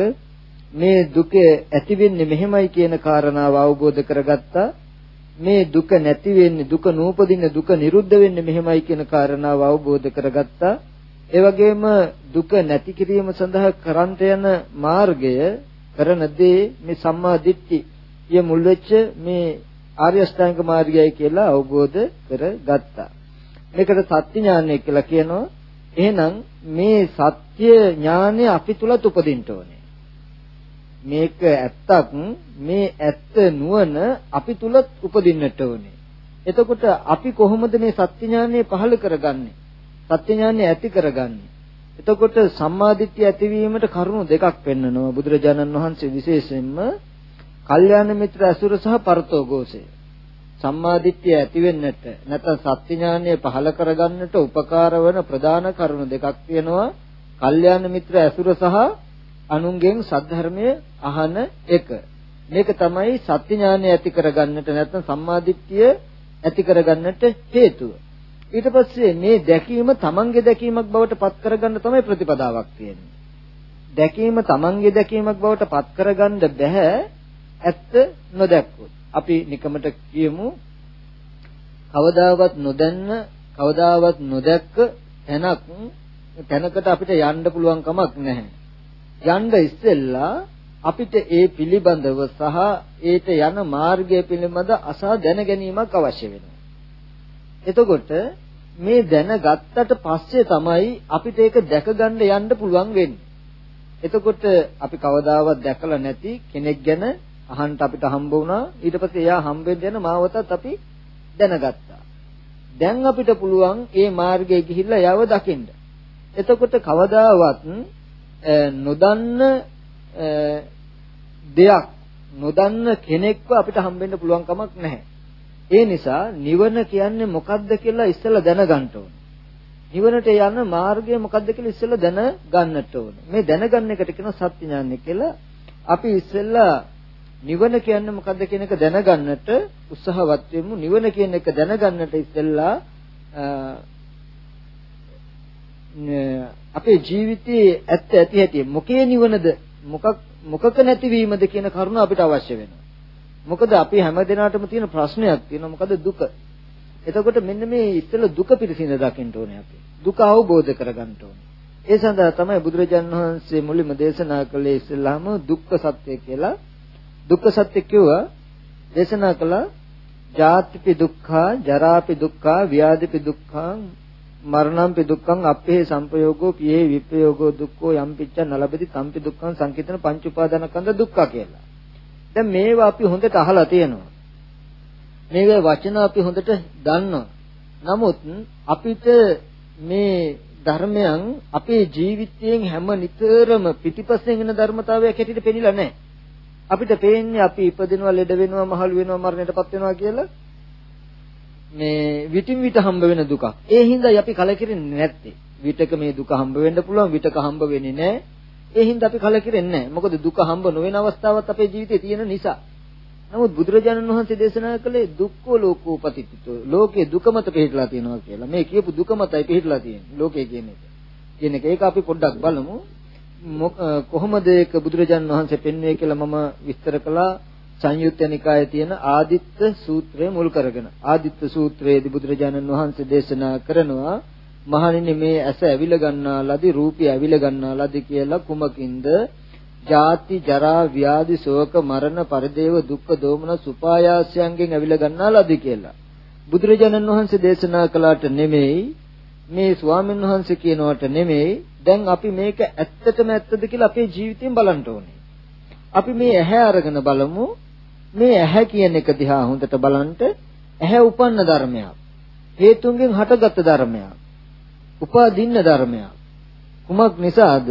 මේ දුක ඇති වෙන්නේ මෙහෙමයි කියන කාරණාව අවබෝධ කරගත්තා මේ දුක නැති වෙන්නේ දුක නූපදින්න දුක නිරුද්ධ වෙන්නේ මෙහෙමයි කියන කාරණාව අවබෝධ කරගත්තා ඒ වගේම දුක නැති කිරීම සඳහා කරන්ට යන මාර්ගය කරන දේ මේ සම්මා දිට්ඨිය මුල් වෙච්ච මේ ආර්ය අෂ්ටාංග මාර්ගයයි කියලා අවබෝධ කරගත්තා මේකට සත්‍ය ඥානය කියලා කියනවා එහෙනම් මේ සත්‍ය ඥානය අපි තුලත් උපදින්න ඕනේ. මේක ඇත්තක් මේ ඇත්ත නුවණ අපි තුලත් උපදින්නට ඕනේ. එතකොට අපි කොහොමද මේ සත්‍ය ඥානය පහළ කරගන්නේ? සත්‍ය ඥානය ඇති කරගන්නේ. එතකොට සම්මාදිට්ඨිය ඇතිවීමට කරුණු දෙකක් පෙන්වනවා බුදුරජාණන් වහන්සේ විශේෂයෙන්ම කල්යාණ මිත්‍ර ඇසුර සහ පරතෝഘോഷය. සම්මාදිට්ඨිය ඇති වෙන්නට නැත්නම් සත්‍ය ඥානය පහළ කරගන්නට උපකාර වන ප්‍රධාන කරුණු දෙකක් තියෙනවා. කල්යාණ මිත්‍ර ඇසුර සහ අනුන්ගෙන් සද්ධර්මය අහන එක. මේක තමයි සත්‍ය ඥානය ඇති කරගන්නට නැත්නම් සම්මාදිට්ඨිය ඇති කරගන්නට හේතුව. ඊට පස්සේ මේ දැකීම තමන්ගේ දැකීමක් බවට පත් කරගන්න තමයි ප්‍රතිපදාවක් තියෙන්නේ. දැකීම තමන්ගේ දැකීමක් බවට පත් කරගන්න බෑ ඇත්ත නොදැක්කොත්. අපි නිකමට කියමු කවදාවත් නොදන්න කවදාවත් නොදැක්ක තැනක් තැනකට අපිට යන්න පුළුවන් කමක් නැහැ. යන්න ඉස්සෙල්ලා අපිට ඒ පිළිබඳව සහ ඒට යන මාර්ගය පිළිබඳ අසා දැන ගැනීමක් අවශ්‍ය වෙනවා. එතකොට මේ දැනගත්තට පස්සේ තමයි අපිට ඒක දැක ගන්න යන්න පුළුවන් වෙන්නේ. එතකොට අපි කවදාවත් දැකලා නැති කෙනෙක් ගැන අහන්න අපිට හම්බ වුණා. ඊට පස්සේ එයා හම්බෙන්න යන මාවතත් අපි දැනගත්තා. දැන් අපිට පුළුවන් ඒ මාර්ගයේ ගිහිල්ලා යව දකින්න. එතකොට කවදාවත් නොදන්න දෙයක් නොදන්න කෙනෙක්ව අපිට හම්බෙන්න පුළුවන් කමක් නැහැ. ඒ නිසා නිවන කියන්නේ මොකක්ද කියලා ඉස්සෙල්ලා දැනගන්න ඕනේ. නිවනට යන මාර්ගය මොකක්ද කියලා ඉස්සෙල්ලා දැනගන්නට ඕනේ. මේ දැනගන්න එකට කියන සත්‍ය ඥානය කියලා අපි ඉස්සෙල්ලා නිවන කියන්නේ මොකක්ද කියන එක දැනගන්නට උත්සාහවත් වෙමු. නිවන කියන එක දැනගන්නට ඉස්සෙල්ලා අපේ ජීවිතයේ ඇත්ත ඇති හැටි මොකේ නිවනද මොකක් මොකක නැතිවීමද කියන කරුණ අපිට අවශ්‍ය වෙනවා. මොකද අපි හැම දිනාටම තියෙන ප්‍රශ්නයක් තියෙනවා මොකද දුක. එතකොට මෙන්න මේ ඉස්සෙල්ලා දුක පිළිසිඳ දකින්න ඕනේ අපි. දුක අවබෝධ කරගන්න ඕනේ. ඒ සඳහා තමයි බුදුරජාණන් වහන්සේ මුලින්ම දේශනා කළේ ඉස්සෙල්ලාම දුක්ඛ සත්‍ය කියලා. දුක්ඛ සත්‍ය කිව්වා දේශනා කළා ජාතිපි දුක්ඛා, ජරාපි දුක්ඛා, ව්‍යාධිපි දුක්ඛා, මරණම්පි දුක්ඛං අප්පේ සංපයෝගෝ පියේ විප්‍රයෝගෝ දුක්ඛෝ යම් පිච්ච නලබති තම්පි දුක්ඛං සංකිතන පංච උපාදානකන්ද දුක්ඛ කියලා. දැන් මේවා අපි හොඳට අහලා තියෙනවා. මේවා වචන අපි හොඳට දන්නවා. නමුත් අපිට මේ ධර්මයන් අපේ ජීවිතයෙන් හැම නිතරම පිටිපස්සෙන් එන ධර්මතාවයක් හැටියට පෙනිලා නැහැ. අපිට පේන්නේ අපි ඉපදිනවා, ලෙඩ වෙනවා, මහලු වෙනවා, මරණයටපත් වෙනවා කියලා මේ විටින් විට හම්බ වෙන දුකක්. ඒ හින්දායි අපි කලකිරෙන්නේ නැත්තේ. විටක මේ දුක හම්බ වෙන්න පුළුවන්, විටක හම්බ වෙන්නේ නැහැ. ඒ හින්දා අපි කලකිරෙන්නේ නැහැ. මොකද දුක හම්බ නොවන අවස්ථාවක් අපේ ජීවිතේ තියෙන නිසා. නමුත් බුදුරජාණන් වහන්සේ දේශනා කළේ දුක්ඛෝ ලෝකෝපතිතෝ. ලෝකේ දුක මත පිහිටලා තියෙනවා කියලා. මේ කියපු දුක මතයි පිහිටලා තියෙන්නේ. ලෝකේ කියන එක. කියන එක ඒක අපි පොඩ්ඩක් බලමු. කොහොමද ඒක බුදුරජාණන් වහන්සේ පෙන්වන්නේ කියලා මම විස්තර කළා. සංයුත්ත නිකායේ තියෙන ආදිත්ත සූත්‍රය මුල් කරගෙන ආදිත්ත සූත්‍රයේදී බුදුරජාණන් වහන්සේ දේශනා කරනවා මහණෙනි මේ ඇස ඇවිල ගන්නා ලදී රූපය ඇවිල ගන්නා ලදී කියලා කුමකින්ද? ජාති ජරා ව්‍යාධි ශෝක මරණ පරිදේව දුක්ඛ දෝමන සුපායාසයන්ගෙන් ඇවිල ගන්නා ලදී කියලා. බුදුරජාණන් වහන්සේ දේශනා කළාට නෙමෙයි මේ ස්වාමීන් වහන්සේ කියනවට නෙමෙයි දැන් අපි මේක ඇත්තටම ඇත්තද කියලා අපේ ජීවිතයෙන් බලන්න ඕනේ. අපි මේ ඇහැ අරගෙන බලමු. මේ ඇහැ කියන එක දිහා හොඳට බලන්න. ඇහැ උපන්න ධර්මයක්. හේතුන්ගෙන් හටගත් ධර්මයක්. උපාදින්න ධර්මයක්. කුමක් නිසාද?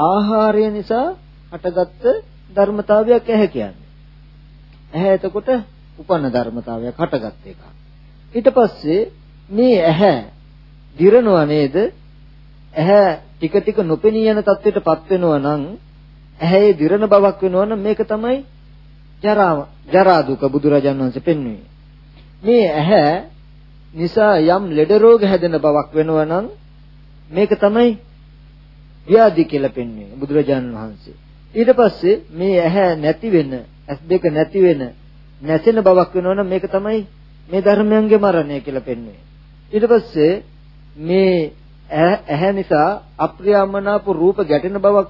ආහාරය නිසා හටගත් ධර්මතාවයක් ඇහැ කියන්නේ. ඇහැ එතකොට උපන්න ධර්මතාවයක් හටගත් එක. ඊට පස්සේ මේ ඇහැ දිරනවා නේද? ඇහැ ටික ටික නොපෙනී යන තත්ත්වයටපත් වෙනවා නම් ඇහැේ දිරන බවක් වෙනවා නම් මේක තමයි ජරාව ජරා දුක බුදුරජාණන් වහන්සේ පෙන්වුවේ. මේ ඇහැ නිසා යම් ලෙඩ රෝග හැදෙන බවක් වෙනවා නම් මේක තමයි ව්‍යාධි කියලා පෙන්වන්නේ බුදුරජාණන් වහන්සේ. ඊට පස්සේ මේ ඇහැ නැති වෙන, ඇස් දෙක නැති වෙන, නැසෙන බවක් වෙනවා නම් මේක තමයි මේ ධර්මයන්ගේ මරණය කියලා පෙන්වන්නේ. ඊට පස්සේ මේ ඇහැ නිසා අප්‍රියමනාප රූප ගැටෙන බවක්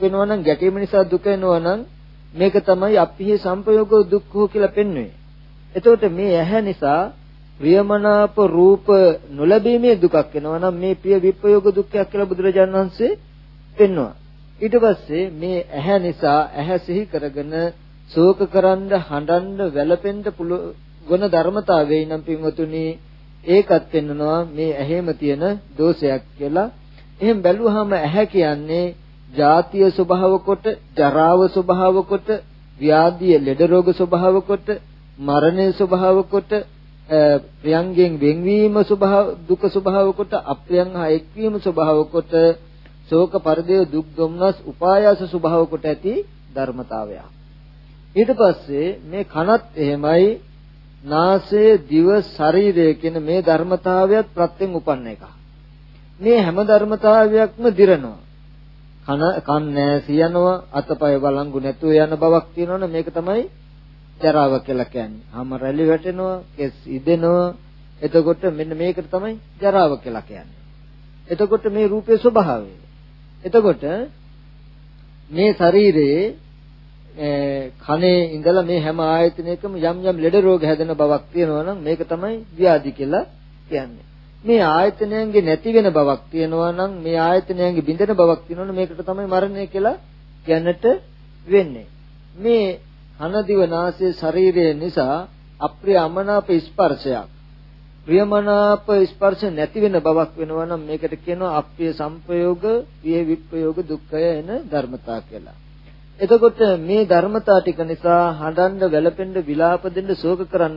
වෙනවා නම් ගැටීම නිසා දුක එනවා නම් මේක තමයි අප්පිහි සංපයෝග දුක්ඛෝ කියලා පෙන්වන්නේ. එතකොට මේ ඇහැ නිසා ප්‍රියමනාප රූප නොලැබීමේ දුකක් වෙනවා නම් මේ ප්‍රිය විප්‍රයෝග දුක්ඛයක් කියලා බුදුරජාණන් වහන්සේ පෙන්වනවා. ඊට පස්සේ මේ ඇහැ නිසා ඇහැ සිහි කරගෙන ශෝක කරන්න හඬන්න වැළපෙන්න පුළුවන් ධර්මතාවයේ නම් පින්වතුනි ඒකත් පෙන්වනවා මේ ඇහෙම තියෙන දෝෂයක් කියලා එහෙන් බැලුවාම ඇහැ කියන්නේ ජාතිය ස්වභාව කොට, ජරාව ස්වභාව කොට, ව්‍යාධිය ලෙඩ රෝග ස්වභාව කොට, මරණය ස්වභාව කොට, ප්‍රියංගෙන් වෙන්වීම ස්වභාව දුක ස්වභාව කොට, අප්‍රියං හා එක්වීම ස්වභාව කොට, ශෝක පරිදේව දුක් දුම්නස් උපායාස ස්වභාව කොට ඇති ධර්මතාවයක්. ඊට පස්සේ මේ කනත් එහෙමයි නාසය දිව ශරීරය කියන මේ ධර්මතාවයත් ප්‍රත්‍යයෙන් උපන්න එක. මේ හැම ධර්මතාවයක්ම දිරනවා. කන කන් නැසී යනවා අතපය බලංගු නැතුව යන බවක් තියෙනවනේ මේක තමයි ජරාව කියලා කියන්නේ. හැම රැලි වැටෙනවා, කෙස් ඉදෙනවා. එතකොට මෙන්න මේකට තමයි ජරාව කියලා කියන්නේ. එතකොට මේ රූපේ ස්වභාවය. එතකොට මේ ශරීරයේ කනේ ඉඳලා මේ හැම ආයතනයකම යම් යම් ලෙඩ රෝග හැදෙන බවක් තියෙනවා නම් මේක තමයි ව්‍යාධි කියලා කියන්නේ. මේ ආයතනයන්ගේ නැති වෙන බවක් තියෙනවා නම් මේ ආයතනයන්ගේ බිඳෙන බවක් තියෙනවා නම් මේකට තමයි මරණය කියලා කියන්නට වෙන්නේ. මේ කන දිව නාසය ශරීරය නිසා අප්‍රිය අමනාප ස්පර්ශයක් ප්‍රියමනාප ස්පර්ශ නැති වෙන බවක් වෙනවා නම් මේකට කියනවා අප්‍රිය සංපයෝග, ප්‍රිය විප්‍රයෝග, දුක්ඛය එන ධර්මතා කියලා. එතකොට මේ ධර්මතා ටික නිසා හඬන්න, වැළපෙන්න, විලාප දෙන්න, ශෝක කරන්න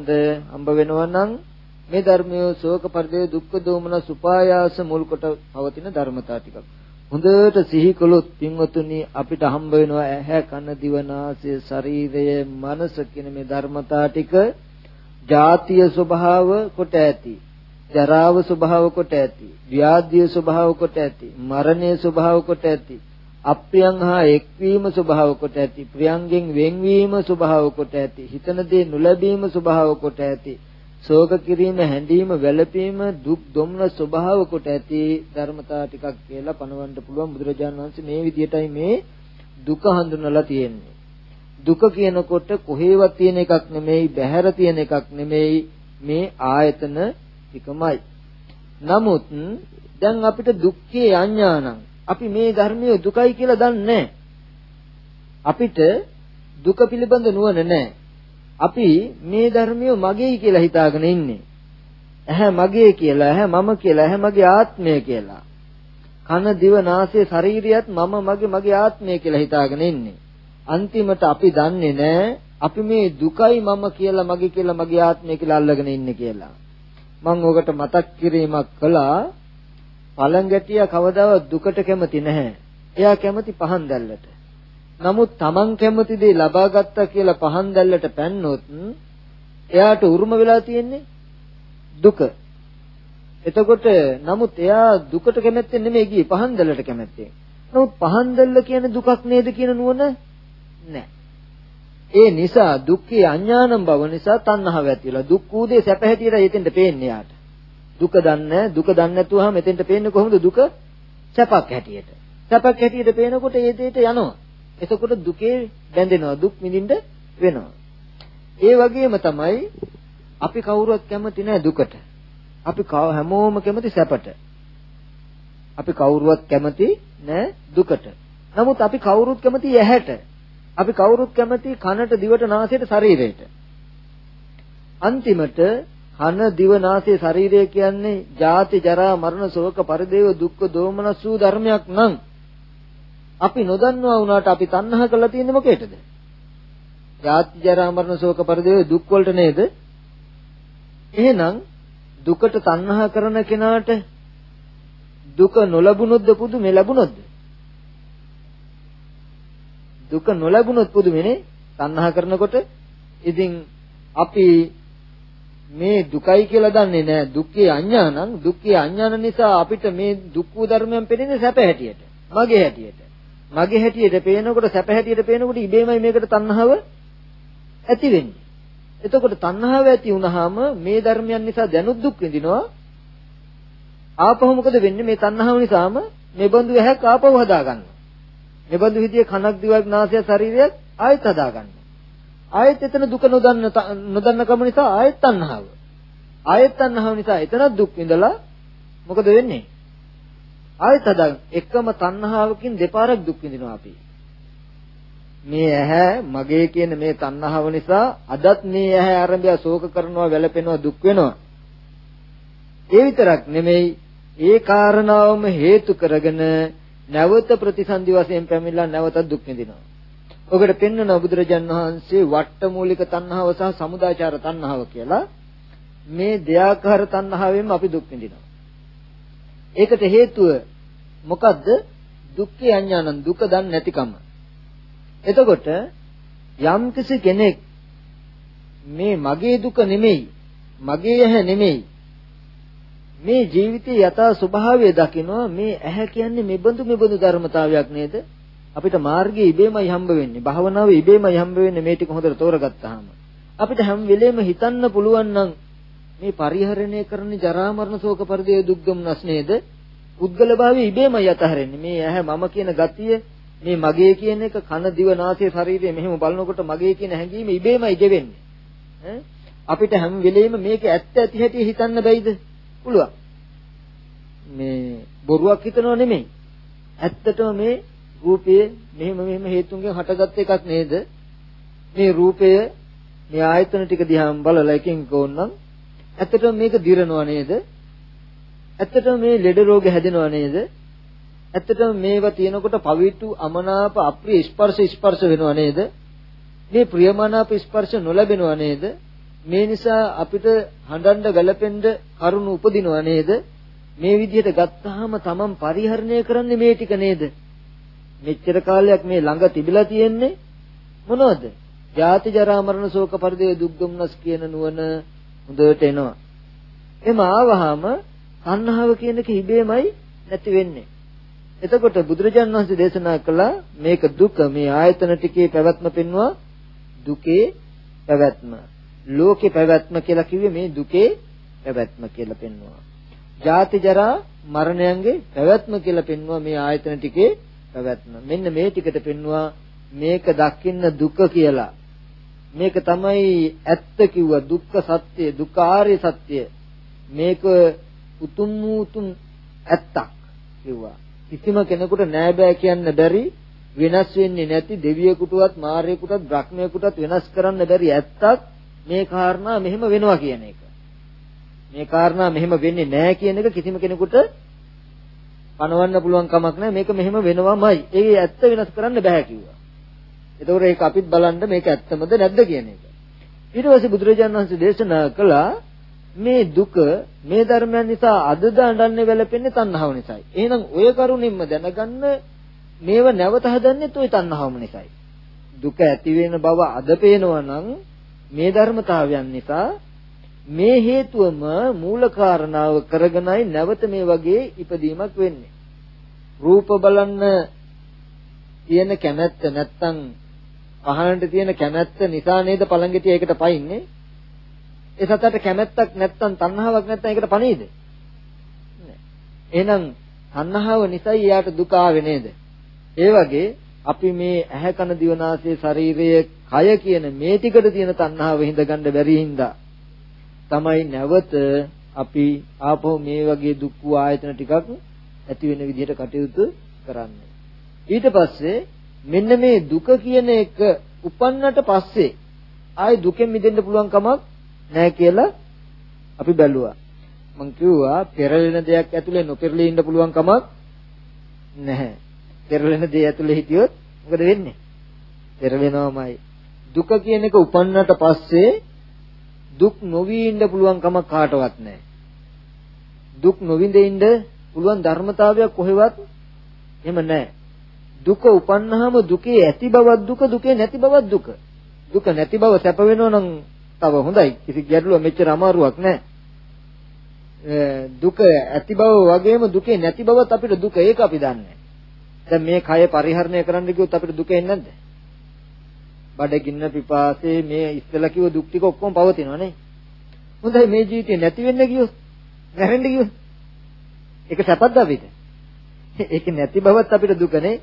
හම්බ වෙනවා නම් මේ ධර්මය ශෝක පරිදේ දුක්ඛ දෝමන සුපායාස මුල් කොට පවතින ධර්මතා ටිකක්. හොඳට සිහි කළොත් පින්වතුනි අපිට හම්බ වෙනවා ඇහැ කන දිව නාසය ශරීරය මනස කියන මේ ධර්මතා ටික ජාතිය ස්වභාව කොට ඇති ජරාව ස්වභාව කොට ඇති ව්‍යාධිය ස්වභාව කොට ඇති මරණය ස්වභාව කොට ඇති අප්‍රියං හා එක්වීම ස්වභාව කොට ඇති ප්‍රියංගෙන් වෙන්වීම ස්වභාව කොට ඇති හිතන දේ නොලැබීම ස්වභාව කොට ඇති ශෝක කිරීම හැඬීම වැළපීම දුක් දුම්න ස්වභාව කොට ඇති ධර්මතා ටිකක් කියලා පනවන්න පුළුවන් බුදුරජාණන් වහන්සේ මේ විදිහටයි මේ දුක හඳුන්වලා තියෙන්නේ. දුක කියනකොට කොහේවත් තියෙන එකක් නෙමෙයි බහැර තියෙන එකක් නෙමෙයි මේ ආයතන ටිකමයි. නමුත් දැන් අපිට දුක්ඛේ අඥානං. අපි මේ ධර්මයේ දුකයි කියලා දන්නේ අපිට දුක පිළිබඳ නුවණ නැහැ. අපි මේ ධර්මය මගේයි කියලා හිතාගෙන ඉන්නේ. ඇහැ මගේ කියලා, ඇහැ මම කියලා, ඇහැ මගේ ආත්මය කියලා. කන දිව නාසය ශරීරයත් මම මගේ මගේ ආත්මය කියලා හිතාගෙන ඉන්නේ. අන්තිමට අපි දන්නේ නැහැ අපි මේ දුකයි මම කියලා මගේ කියලා මගේ ආත්මය කියලා අල්ලගෙන ඉන්නේ කියලා. මම ඔකට මතක් කිරීමක් කළා පළඟැටියා කවදාවත් දුකට කැමති නැහැ. එයා කැමති පහන් දැල්ලට. නමුත් Taman කැමති දේ ලබා ගත්තා කියලා පහන් දැල්ලට පැන්නොත් එයාට උරුම වෙලා තියෙන්නේ දුක. එතකොට නමුත් එයා දුකට කැමැත්තෙන් නෙමෙයි ගියේ පහන් දැල්ලට කැමැත්තෙන්. නමුත් පහන් දැල්ල කියන දුකක් නේද කියන නුවණ නැහැ. ඒ නිසා දුක්ඛේ අඥානම් බව නිසා තණ්හාව ඇති වෙලා දුක් ඌදේ සැප හැටියට එතෙන්ට පේන්නේ යාට. දුක දන්නේ දුක දන්නේ නැතුවම මෙතෙන්ට පේන්නේ කොහොමද දුක සැපක් හැටියට සැපක් හැටියට පේනකොට ඒ දෙයට යනවා එතකොට දුකේ බැඳෙනවා දුක් විඳින්න වෙනවා. ඒ වගේම තමයි අපි කවුරුවත් කැමති නැහැ දුකට. අපි හැමෝම කැමති සැපට. අපි කවුරුවත් කැමති නැහැ දුකට. නමුත් අපි කවුරුත් කැමති ඇහැට. අපි කවුරුත් කැමති කනට දිවට නාසයට ශරීරයට. අන්තිමට කන දිව නාසය ශරීරය කියන්නේ ජාති ජරා මරණ ශෝක පරිදේව දුක්ඛ දෝමනස් වූ ධර්මයක් නම් අපි නොදන්නවා වුණාට අපි තණ්හා කරලා තියෙන්නේ මොකේද? ජාති ජරා මරණ ශෝක පරිදේව දුක් වලට නේද? එහෙනම් දුකට තණ්හා කරන කෙනාට දුක නොලැබුණොත්ද පුදුමේ ලැබුණොත්ද? දුක නොලැබුණොත් පුදුමනේ තණ්හා කරනකොට ඉතින් අපි මේ දුකයි කියලා දන්නේ නැහැ. දුක්ඛේ අඥානං දුක්ඛේ අඥාන නිසා අපිට මේ දුක් වූ ධර්මයන් පෙනෙන්නේ සැප හැටියට. මගේ හැටියට. මගේ හැටියට පේනකොට සැප හැටියට පේනකොට ඉබේමයි මේකට තණ්හාව ඇති වෙන්නේ. එතකොට තණ්හාව ඇති වුනහම මේ ධර්මයන් නිසා දැනුත් දුක් විඳිනවා. ආපහු මොකද වෙන්නේ මේ තණ්හාව නිසාම මේ බඳු ඇහැක් ආපහු හදා ගන්නවා. මේ බඳු විදිය කනක් දිවක් නාසය ශරීරයක් ආයෙත් හදා ගන්නවා. ආයෙත් එතන දුක නොදන්න නොදන්න කම නිසා ආයෙත් තණ්හාව. ආයෙත් තණ්හාව නිසා එතනත් දුක් විඳලා මොකද වෙන්නේ? ආයෙත් හදාගන්න. එකම තණ්හාවකින් දෙපාරක් දුක් විඳිනවා අපි. මේ ඇහැ මගේ කියන මේ තණ්හාව නිසා අදත් මේ ඇහැ ආරම්භය ශෝක කරනවා, වැළපෙනවා, දුක් වෙනවා. ඒ විතරක් නෙමෙයි ඒ කාරණාවම හේතු කරගෙන නැවත ප්‍රතිසන්දි වශයෙන් පැමිණලා නැවතත් දුක් විඳිනවා. ඔකට පෙන්වන බුදුරජාන් වහන්සේ වට්ටමූලික තණ්හාව සහ සමුදාචාර තණ්හාව කියලා මේ දෙයාකාර තණ්හාවෙන් අපි දුක් විඳිනවා. ඒකට හේතුව මොකද්ද? දුක්ඛ අඥානං දුක දන්නේ නැතිකම. එතකොට යම්කිසි කෙනෙක් මේ මගේ දුක නෙමෙයි මගේ ඇහැ නෙමෙයි මේ ජීවිතයේ යථා ස්වභාවය දකිනවා මේ ඇහැ කියන්නේ මෙබඳු මෙබඳු ධර්මතාවයක් නේද අපිට මාර්ගයේ ඉබේමයි හම්බ වෙන්නේ භාවනාවේ ඉබේමයි හම්බ වෙන්නේ මේ ටික හොඳට තෝරගත්තාම අපිට හැම වෙලෙම හිතන්න පුළුවන් නම් මේ පරිහරණය කරන ජරා මරණ ශෝක පරිදේ දුක්ගම්නස් නේද පුද්ගල භාවයේ ඉබේමයි අතහරින්නේ. මේ ඇහැ මම කියන ගතිය මේ මගේ කියන එක කන දිව නාසය ශරීරය මෙහෙම බලනකොට මගේ කියන හැඟීම ඉබේමයි ගෙවෙන්නේ. අපිට හැම වෙලෙම මේක ඇත්ත ඇති හැටි හිතන්න බැයිද? පුළුවන්. මේ බොරුවක් හිතනව නෙමෙයි. ඇත්තටම මේ රූපය මෙහෙම මෙහෙම හේතුන්ගෙන් හටගත් එකක් නේද? මේ රූපය මේ ආයතන ටික දිහාම බලලා එකෙන් කොන්නම් ඇත්තටම මේක දිරනවා නේද? ඇත්තටම මේ ලෙඩ රෝග හැදෙනවා නේද? ඇත්තටම මේවා තියෙනකොට පවිතු අමනාප අප්‍රිය ස්පර්ශ ස්පර්ශ වෙනවා නේද? මේ ප්‍රියමනාප ස්පර්ශ නොලැබෙනවා නේද? මේ නිසා අපිට හඬන්න ගලපෙන්න කරුණ උපදිනවා නේද? මේ විදිහට ගත්තාම තමන් පරිහරණය කරන්නේ මේ ටික නේද? මෙච්චර කාලයක් මේ ළඟ තිබිලා තියෙන්නේ මොනවද? ජාති ජරා මරණ ශෝක පරිදේ දුක් දුම්නස් කියන නුවණ හොඳට එනවා. එම ආවහම තණ්හාව කියන එක ඉබේමයි නැති වෙන්නේ. එතකොට බුදුරජාන් වහන්සේ දේශනා කළා මේක දුක මේ ආයතන ටිකේ පැවැත්ම පෙන්වුවා දුකේ පැවැත්ම. ලෝකේ පැවැත්ම කියලා කිව්වේ මේ දුකේ පැවැත්ම කියලා පෙන්වුවා. ජාති ජරා මරණයන්ගේ පැවැත්ම කියලා පෙන්වුවා මේ ආයතන ටිකේ පැවැත්ම. මෙන්න මේ ටිකට පෙන්වුවා මේක දකින්න දුක කියලා. මේක තමයි ඇත්ත කිව්වා දුක්ඛ සත්‍ය, දුක්ඛාරය සත්‍ය. මේක උතුම් උතුම් ඇත්තක් කිව්වා. කිසිම කෙනෙකුට නෑ බෑ කියන්න බැරි වෙනස් වෙන්නේ නැති දෙවියෙකුටවත් මාරයෙකුටවත් බ්‍රහ්මයෙකුටවත් වෙනස් කරන්න බැරි ඇත්තක් මේ කාරණා මෙහෙම වෙනවා කියන එක. මේ කාරණා මෙහෙම වෙන්නේ නැහැ කියන එක කිසිම කෙනෙකුට පණවන්න පුළුවන් කමක් නැහැ මේක මෙහෙම වෙනවමයි. ඒ ඇත්ත වෙනස් කරන්න බෑ කිව්වා. එතකොට ඒක අපිත් බලන්න මේක ඇත්තමද නැද්ද කියන එක. ඊට පස්සේ බුදුරජාණන් වහන්සේ දේශනා කළා මේ දුක මේ ධර්මයන් නිසා අද දඬන්නේ වැළපෙන්නේ තණ්හාව නිසායි. එහෙනම් ඔය කරුණින්ම දැනගන්න මේව නැවත හදන්නෙත් ওই තණ්හාවම නිසායි. දුක ඇති වෙන බව අද පේනවා නම් මේ ධර්මතාවයන් නිසා මේ හේතුවම මූල කාරණාව කරගෙනයි නැවත මේ වගේ ඉපදීමක් වෙන්නේ. රූප බලන්න තියෙන කැමැත්ත නැත්තම් අහන්නට තියෙන කැමැත්ත නිසා නේද පළඟෙටි ඒකට පයින්නේ. ඒ සතට කැමැත්තක් නැත්තම් තණ්හාවක් නැත්තම් ඒකට පණීද? එහෙනම් තණ්හාව නිසා යාට දුක ආවේ නේද? ඒ වගේ අපි මේ ඇහැ කන දිවනාසය ශරීරය කය කියන මේ ටිකට තියෙන තණ්හාව හිඳගන්න බැරි හින්දා තමයි නැවත අපි ආපහු මේ වගේ දුක් වූ ආයතන ටිකක් ඇති වෙන විදිහට කටයුතු කරන්නේ. ඊට පස්සේ මෙන්න මේ දුක කියන එක උපන්නට පස්සේ ආයි දුකෙන් මිදෙන්න පුළුවන් කමක් නැහැ කියලා අපි බැලුවා. මං කිව්වා පෙරලෙන දෙයක් ඇතුලේ නොපෙරළී ඉන්න පුළුවන් කමක් නැහැ. පෙරලෙන දේ ඇතුලේ හිටියොත් මොකද වෙන්නේ? පෙරලෙනවමයි. දුක කියන එක උපන්නට පස්සේ දුක් නොවි ඉන්න පුළුවන් කමක් කාටවත් නැහැ. දුක් නොවිඳ ඉන්න පුළුවන් ධර්මතාවයක් කොහෙවත් එහෙම නැහැ. දුක උපන්නාම දුකේ ඇති බවක් දුක දුකේ නැති බවක් දුක. දුක නැති බව සැප වෙනව නම් තව හොඳයි. කිසි ගැටලුවක් මෙච්චර අමාරුවක් නැහැ. දුක ඇති බව වගේම දුකේ නැති බවත් අපිට දුක ඒක අපි දන්නේ. දැන් මේ කය පරිහරණය කරන්න ගියොත් අපිට දුක එන්නේ නැද්ද? බඩගින්න පිපාසය මේ ඉස්සලා කිව්ව දුක් ටික ඔක්කොම පවතිනවා නේ. හොඳයි මේ ජීවිතේ නැති වෙන්න ගියොත් නැරෙන්න ගියොත් ඒක සැපද අපිට? ඒක නැති බවත් අපිට දුකනේ.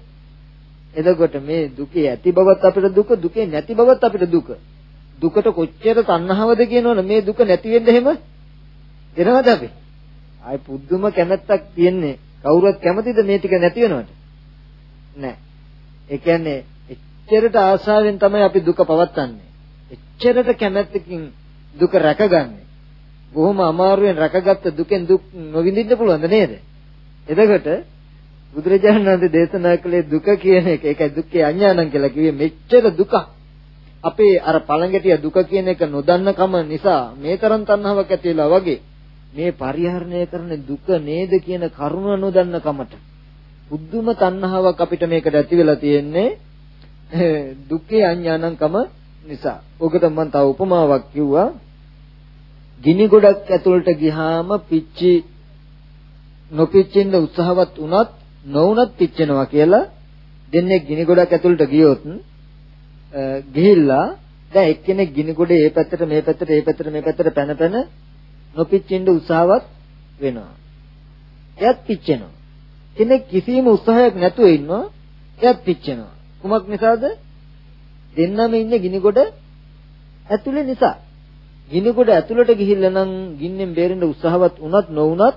එතකොට මේ දුකේ ඇති බවත් අපිට දුක දුකේ නැති බවත් අපිට දුක. දුකට කොච්චර තණ්හාවද කියනවනේ මේ දුක නැති වෙන්න එහෙම එනවද අපි? ආයි පුදුම කැමැත්තක් තියෙන්නේ. කවුරුත් කැමතිද මේ ටික නැති වෙනවට? නැහැ. ඒ කියන්නේ එච්චරට ආශාවෙන් තමයි අපි දුක පවත්න්නේ. එච්චරට කැමැත්තකින් දුක රැකගන්නේ. බොහොම අමාරුවෙන් රැකගත්ත දුකෙන් දුක් නොවිඳින්න පුළුවන්ද නේද? එතකොට බුදුරජාණන් වහන්සේ දේශනා කළේ දුක කියන එක ඒකයි දුක්ඛේ අඥානං කියලා කිව්වේ මෙච්චර දුක අපේ අර පළඟටිය දුක කියන එක නොදන්නකම නිසා මේ තරම් තණ්හාවක් ඇති වෙලා වගේ මේ පරිහරණය කරන දුක නේද කියන කරුණ නොදන්න කමට බුද්ධම තණ්හාවක් අපිට මේකට ඇති වෙලා තියෙන්නේ දුක්ඛේ අඥානංකම නිසා. ඕකට මම තව උපමාවක් කිව්වා. ගිනි ගොඩක් ඇතුළට ගියාම පිච්චි නොපිච්චෙන්න උත්සාහවත් වුණත් නොවුනත් පිච්චෙනවා කියලා දෙන්නේ ගිනි ගොඩක් ඇතුළට ගියොත් ගිහිල්ලා දැන් එක්කෙනෙක් ගිනි ගොඩේ මේ පැත්තට මේ පැත්තට මේ පැත්තට මේ පැත්තට පැන පැන නොපිච්චෙන්න උත්සාහවත් වෙනවා. එයත් පිච්චෙනවා. කෙනෙක් කිසිම උත්සාහයක් නැතුව ඉන්නවා එයත් පිච්චෙනවා. කුමක් නිසාද? දෙන්නම ඉන්නේ ගිනි ගොඩ ඇතුලේ නිසා. ගිනි ගොඩ ඇතුළට ගිහිල්ලා නම් ගින්නෙන් බේරෙන්න උත්සාහවත් වුණත් නොවුණත්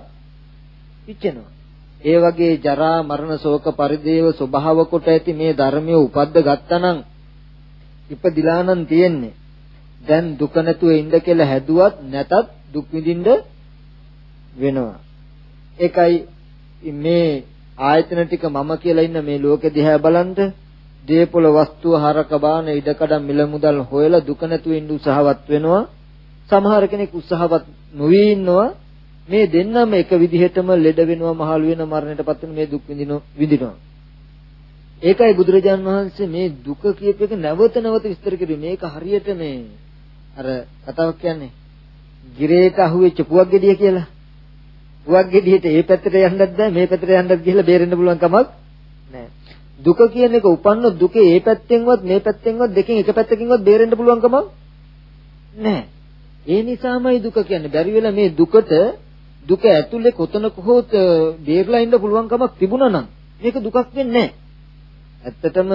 පිච්චෙනවා. ඒ වගේ ජරා මරණ ශෝක පරිදේව ස්වභාව කොට ඇති මේ ධර්මයේ උපද්ද ගත්තනම් ඉපදිලා නම් තියෙන්නේ. දැන් දුක නැතුව ඉන්න කියලා හැදුවත් නැතත් දුක් විඳින්න වෙනවා. ඒකයි මේ ආයතන ටික මම කියලා ඉන්න මේ ලෝකෙ දිහා බලන්ද දේපොළ වස්තුව හරක බාන ඉඩකඩම් මිල මුදල් හොයලා දුක නැතුව ඉන්න උත්සාහවත් වෙනවා. සමහර කෙනෙක් උත්සාහවත් නොවි ඉන්නවා. මේ දෙන්නම එක විදිහටම ලෙඩ වෙනවා, මහලු වෙනවා, මරණයටපත් වෙන මේ දුක් විඳිනවා. ඒකයි බුදුරජාන් වහන්සේ මේ දුක කියප එක නැවත නැවත විස්තර කරුවේ. මේක හරියට මේ අර කතාවක් කියන්නේ ගිරේක අහුවෙච්ච පුවක් ගෙඩිය කියලා. පුවක් ගෙඩියට ඒ පැත්තට යන්නත් බෑ මේ පැත්තට යන්නත් ගිහලා බේරෙන්න පුළුවන් කමක් නෑ. දුක කියන එක උපන්න දුකේ ඒ පැත්තෙන්වත් මේ පැත්තෙන්වත් දෙකෙන් එක පැත්තකින්වත් බේරෙන්න පුළුවන් කමක් නෑ. ඒ නිසාමයි දුක කියන්නේ. බැරි වෙලා මේ දුකට දුක ඇතුලේ කොතනක හෝ බේරලා ඉන්න පුළුවන් කමක් තිබුණා නම් මේක දුකක් වෙන්නේ නෑ. ඇත්තටම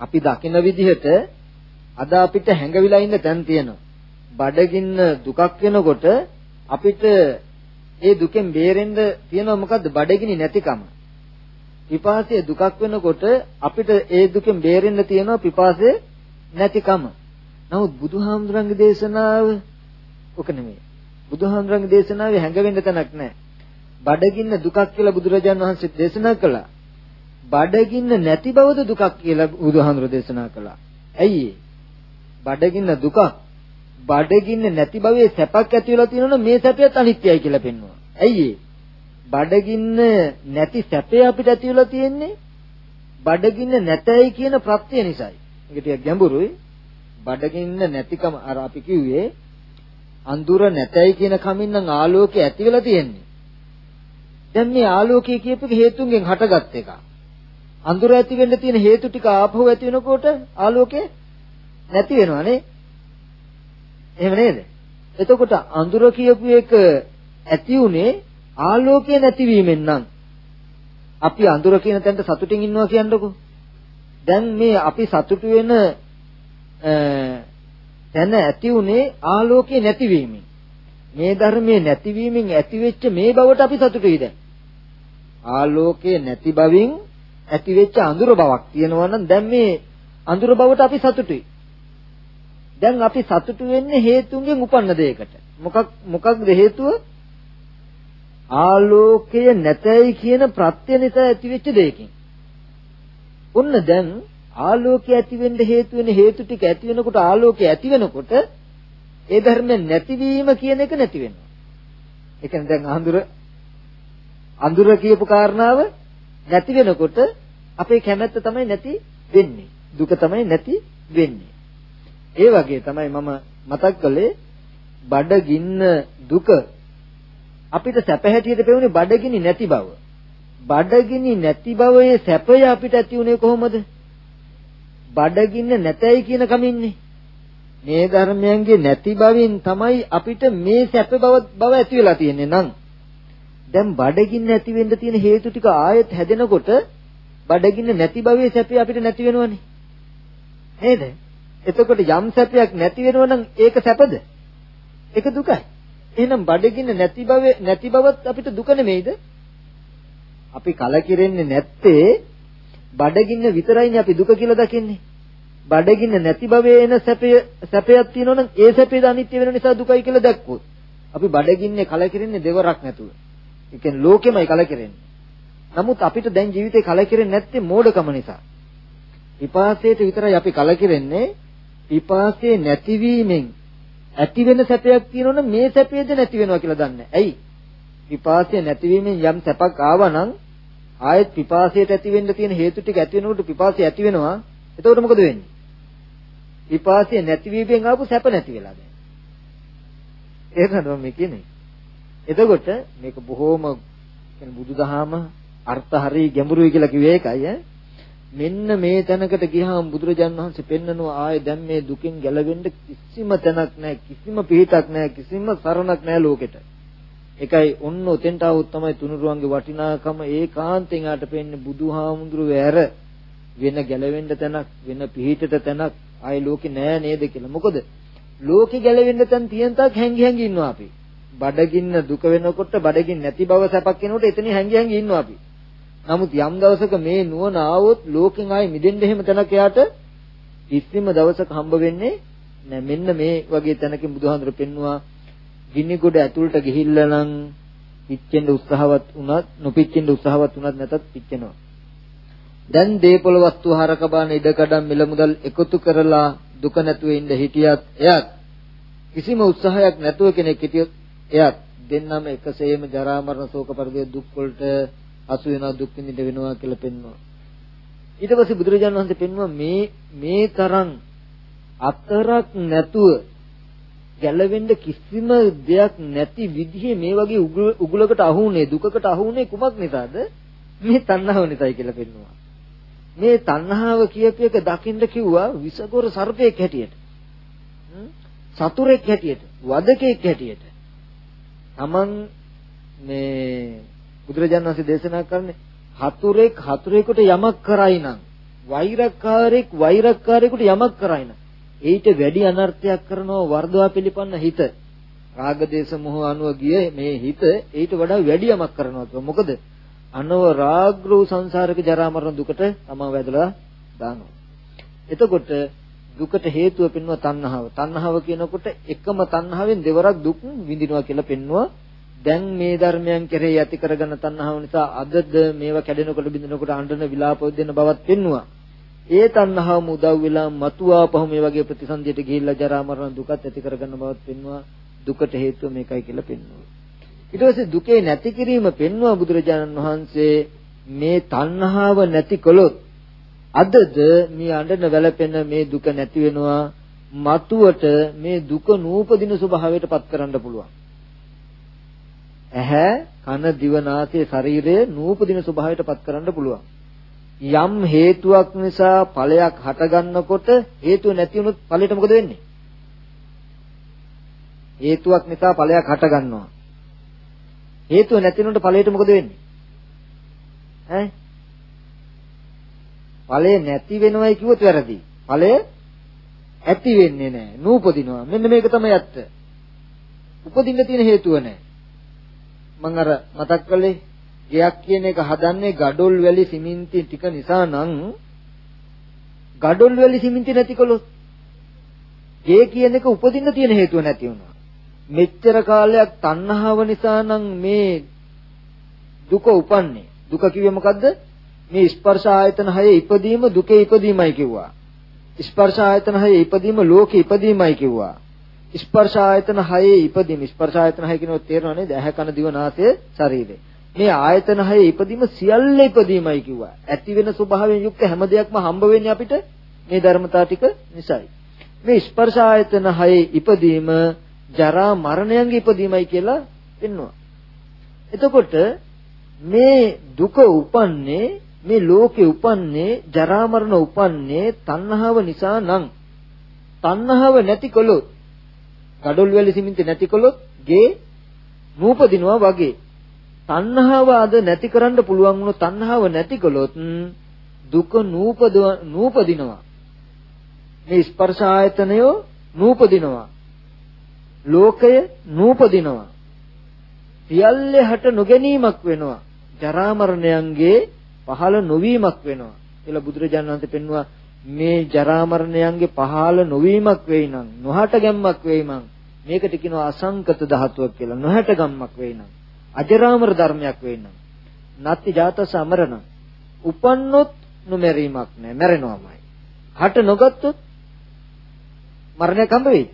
අපි දකින විදිහට අද අපිට හැඟවිලා ඉන්න තැන් තියෙනවා. බඩගින්න දුකක් වෙනකොට අපිට ඒ දුකෙන් බේරෙන්න තියෙනවා මොකද්ද? බඩගිනි නැතිකම. පිපාසය දුකක් වෙනකොට අපිට ඒ දුකෙන් බේරෙන්න තියෙනවා පිපාසය නැතිකම. නමුත් බුදුහාමුදුරන්ගේ දේශනාව ඔක නෙමෙයි. බුදුහාමුදුරන්ගේ දේශනාවේ හැඟවෙන්න තැනක් නැහැ. බඩගින්න දුකක් කියලා බුදුරජාන් වහන්සේ දේශනා කළා. බඩගින්න නැති බවද දුකක් කියලා බුදුහාමුදුර දේශනා කළා. ඇයි බඩගින්න දුකක් බඩගින්න නැති භවයේ සැපක් ඇති වෙලා තියෙනවනේ මේ සැපයත් අනිත්‍යයි කියලා පෙන්වනවා. ඇයි බඩගින්න නැති සැපය අපිට ඇති වෙලා තියෙන්නේ බඩගින්න නැතයි කියන ප්‍රත්‍ය නිසායි. ඒක ටිකක් ගැඹුරුයි. බඩගින්න නැතිකම අර අපි කිව්වේ අඳුර නැතයි කියන කමින් නම් ආලෝකය ඇති වෙලා තියෙන්නේ. දැන් මේ ආලෝකය කියපක හේතුන්ගෙන් හටගත් එක. අඳුර ඇති වෙන්න තියෙන හේතු ටික ආපහු ඇති වෙනකොට ආලෝකය නැති වෙනවනේ. එහෙම නේද? එතකොට අඳුර කියපු එක ඇති උනේ ආලෝකය නැතිවීමෙන් නම් අපි අඳුර කියන තැනට සතුටින් ඉන්නවා කියන්නකෝ. දැන් මේ අපි සතුටු වෙන තැන ඇති උනේ ආලෝකය නැතිවීමෙන්. මේ ධර්මයේ නැතිවීමෙන් ඇතිවෙච්ච මේ බවට අපි සතුටුයි දැන්. ආලෝකය නැති බවින් ඇතිවෙච්ච අඳුර බවක් තියෙනවා නම් දැන් මේ අඳුර බවට අපි සතුටුයි. දැන් අපි සතුටු වෙන්නේ හේතුන්ගෙන් උපන්න දෙයකට. මොකක් මොකක්ද හේතුව? ආලෝකය නැතයි කියන ප්‍රත්‍ය නිසා ඇතිවෙච්ච දෙයකින්. ඔන්න දැන් ආලෝකය ඇති වෙන්න හේතු වෙන හේතු ටික ඇති වෙනකොට ආලෝකය ඇති වෙනකොට ඒ ධර්ම නැතිවීම කියන එක නැති වෙනවා. ඒ කියන්නේ දැන් අඳුර අඳුර කියපු කාරණාව නැති වෙනකොට අපේ කැමැත්ත තමයි නැති වෙන්නේ. දුක තමයි නැති වෙන්නේ. ඒ වගේ තමයි මම මතක් කළේ බඩගින්න දුක අපිට සැප හැටියට පෙවුනේ බඩගිනි නැති බව. බඩගිනි නැති බවයේ සැපය අපිට ඇති උනේ කොහොමද? බඩගින්න නැතයි කියන කමින්නේ. මේ ධර්මයන්ගේ නැති බවින් තමයි අපිට මේ සැප බව බව ඇති වෙලා තියෙන්නේ නම් දැන් බඩගින්න නැති වෙන්න තියෙන හේතු ටික ආයෙත් හැදෙනකොට බඩගින්න නැති භවයේ සැපය අපිට නැති වෙනවනේ නේද එතකොට යම් සැපයක් නැති වෙනවා නම් ඒක සැපද? ඒක දුකයි. එහෙනම් බඩගින්න නැති බව නැති බවත් අපිට දුක නෙමෙයිද? අපි කලකිරෙන්නේ නැත්තේ බඩගින්න විතරයිනේ අපි දුක කියලා දකින්නේ. බඩගින්න නැති භවයේ එන සැපය සැපයක් තියෙනවා නම් ඒ සැපේද අනිත්‍ය වෙන නිසා දුකයි කියලා දැක්කොත් අපි බඩගින්නේ කලකිරෙන්නේ දෙවරක් නැතුව. ඒ කියන්නේ ලෝකෙමයි කලකිරෙන්නේ. නමුත් අපිට දැන් ජීවිතේ කලකිරෙන්නේ නැත්තේ මෝඩකම නිසා. පිපාසයට විතරයි අපි කලකිරෙන්නේ. පිපාසයේ නැතිවීමෙන් ඇති වෙන සැපයක් තියෙනවනම් මේ සැපේද නැති වෙනවා කියලා දන්නේ. ඇයි? පිපාසය නැතිවීමෙන් යම් සැපක් ආවනම් ආයෙත් පිපාසයට ඇති වෙන්න තියෙන හේතු ටික ඇති වෙනකොට පිපාසය ඇති වෙනවා. එතකොට මොකද වෙන්නේ? පිපාසය නැතිවීමෙන් ආපු සැප නැති වෙලා දැන්. ඒකද මම කියන්නේ. එතකොට මේක බොහොම කියන්නේ බුදුදහම අර්ථ හරිය ගැඹුරුයි කියලා කිව්වේ ඒකයි ඈ. මෙන්න මේ තැනකට ගියාම බුදුරජාන් වහන්සේ පෙන්නනවා ආයේ දැන් මේ දුකින් ගැලවෙන්න කිසිම තැනක් නැහැ කිසිම පිහිටක් නැහැ කිසිම සරණක් නැහැ ලෝකෙට. ඒකයි ඔන්න ඔතෙන්ට આવුත් තමයි තුනුරුවන්ගේ වටිනාකම ඒකාන්තයෙන් ආට පෙන්නේ බුදුහාමුදුරුවෝ ඇර වෙන ගැලවෙන්න තැනක් වෙන පිහිටට තැනක් ආයේ ලෝකේ නෑ නේද කියලා. මොකද ලෝකේ ගැලවෙන්න තැන් තියෙන තාක් හැංගි හැංගි ඉන්නවා අපි. බඩගින්න දුක වෙනකොට බඩගින්න නැති බව සැපක් වෙනකොට එතන හැංගි හැංගි ඉන්නවා අපි. නමුත් යම් දවසක මේ නුවණ ආවොත් ලෝකෙන් ආයේ මිදෙන්න එහෙම තැනක යාට කිසිම දවසක හම්බ වෙන්නේ නෑ. මෙන්න මේ වගේ තැනකින් බුදුහාඳුර පෙන්නවා ගිනි ගොඩ ඇතුළට ගිහිල්ලා නම් පිච්චෙන්න උත්සාහවත් වුණත් නොපිච්චෙන්න උත්සාහවත් වුණත් නැතත් පිච්චෙනවා. දැන් දේපොළ වස්තු හරක බාන ඉඩකඩම් මිල මුදල් එකතු කරලා දුක නැතුව ඉඳ හිටියත් එයත් කිසිම උත්සාහයක් නැතුව කෙනෙක් හිටියොත් එයත් දෙන්නම එකසේම ජරා මරණ ශෝක පරිදේ දුක් වලට අසු වෙනවා දුක් විඳින්න වෙනවා කියලා පෙන්වනවා. ඊට පස්සේ බුදුරජාණන් වහන්සේ පෙන්වුවා මේ මේ තරම් අතරක් නැතුව ගැලවෙන්න කිසිම දෙයක් නැති විදිහේ මේ වගේ උගුලකට අහුුනේ දුකකට අහුුනේ කුමක් නිසාද? මේ තණ්හාව නිසායි කියලා පෙන්වුවා. මේ තණ්හාව කියපු එක දකින්න කිව්වා විසගොර සර්පයෙක් හැටියට. සතුරෙක් හැටියට, වදකෙක් හැටියට. Taman මේ බුදුරජාණන් වහන්සේ දේශනා කරන්නේ හතුරෙක් හතුරෙකුට යමක් කරයි නම් වෛරකාරයෙක් වෛරකාරයෙකුට යමක් කරයි නම් ඊට වැඩි අනර්ථයක් කරනව වර්ධවා පිළිපන්න හිත රාග දේශ මොහ අනුව ගිය මේ හිත ඊට වඩා වැඩි යමක් කරනවා කියලා. මොකද අනව රාග්‍ර සංසාරික ජරා මරණ දුකට තමව වැදලා දානවා. එතකොට දුකට හේතුව පෙන්වන තණ්හාව. තණ්හාව කියනකොට එකම තණ්හාවෙන් දෙවරක් දුක් විඳිනවා කියලා පෙන්වුවා. දැන් මේ ධර්මයන් කෙරෙහි ඇති කරගන්න තණ්හාව නිසා අදද මේවා කැඩෙනකොට බිඳිනකොට අඬන විලාප දෙන බවත් පෙන්වුවා. ඒ තණ්හාවම උදව් වෙලා මතුවාපහු මේ වගේ ප්‍රතිසන්දියට ගිහිල්ලා ජරා මරණ දුකත් ඇති කරගන්න බවත් පෙන්වුවා. දුකට හේතුව මේකයි කියලා පෙන්වුවා. ඊට පස්සේ දුකේ නැති කිරීම පෙන්වුවා බුදුරජාණන් වහන්සේ මේ තණ්හාව නැති කළොත් අදද මේ අඬන වැළපෙන මේ දුක නැති වෙනවා මතුවට මේ දුක නූපදින ස්වභාවයට පත් කරන්න පුළුවන්. ඇහැ කන දිව නාසය ශරීරය නූපදින ස්වභාවයට පත් කරන්න පුළුවන්. යම් හේතුවක් නිසා ඵලයක් හටගන්නකොට හේතුව නැති වුණොත් ඵලයට මොකද වෙන්නේ? හේතුවක් නිසා ඵලයක් හටගන්නවා. හේතුව නැති වුණොත් ඵලයට මොකද වෙන්නේ? ඈ? ඵලය නැති වෙනවයි කිව්වොත් වැරදි. ඵලය ඇති වෙන්නේ නැහැ. නූපදිනවා. මෙන්න මේක තමයි ඇත්ත. උපදින්න තියෙන හේතුව නැහැ. මම අර මතක් කළේ ගයක් කියන එක හදන්නේ gadol වැලි සිමෙන්ති ටික නිසා නම් gadol වැලි සිමෙන්ති නැති කළොත් ගේ කියන එක උපදින්න තියෙන හේතුව නැති වුණා. මෙච්චර කාලයක් තණ්හාව නිසා නම් මේ දුක උපන්නේ. දුක කිව්වේ මොකද්ද? මේ ස්පර්ශ ආයතන හයේ ඉපදීම දුකේ ඉපදීමයි කිව්වා. ස්පර්ශ ආයතන හයේ ඉපදීම ලෝකේ ඉපදීමයි කිව්වා. ස්පර්ශ ආයතන හයේ ඉපදීම ස්පර්ශ ආයතන හය කියනොත් තේරෙනව නේද? ඇහැ කන දිව නාසය ශරීරය. මේ ආයතන හයේ ඉපදීම සියල්ල ඉපදීමයි කිව්වා. ඇති වෙන ස්වභාවයෙන් යුක්ත හැම දෙයක්ම හම්බ වෙන්නේ අපිට මේ ධර්මතා ටික නිසායි. මේ ස්පර්ශ ආයතන හයේ ඉපදීම ජරා මරණයන්ගේ ඉපදීමයි කියලා පෙන්වනවා. එතකොට මේ දුක උපන්නේ මේ ලෝකේ උපන්නේ ජරා මරණ උපන්නේ තණ්හාව නිසා නම් තණ්හාව නැති කළොත් gadol වැලි සිමින්ති නැති කළොත් ගේ නූපදිනවා වගේ. තණ්හාව අද නැති කරන්න පුළුවන් වුණොත් තණ්හාව නැති කළොත් දුක නූපද නූපදිනවා මේ ස්පර්ශ ආයතනය නූපදිනවා ලෝකය නූපදිනවා සියල්ලේ හට නොගැනීමක් වෙනවා. ජරා මරණයන්ගේ පහළ නොවීමක් වෙනවා. කියලා බුදුරජාණන් වහන්සේ පෙන්වුවා. මේ ජරා මරණයන්ගේ පහළ නොවීමක් වෙයි නම් නොහට ගැම්මක් වෙයි නම් මේකට කියනවා අසංකත ධාතුවක් කියලා. නොහැට ගම්මක් වෙයි නම්. අජරාමර ධර්මයක් වෙයි නම්. නත්ති ජාතස අමරණ. උපන්නොත් නොමැරීමක් නෑ. මැරෙනවාමයි. හට නොගත්තොත් මරණයක් හම්බ වෙයි.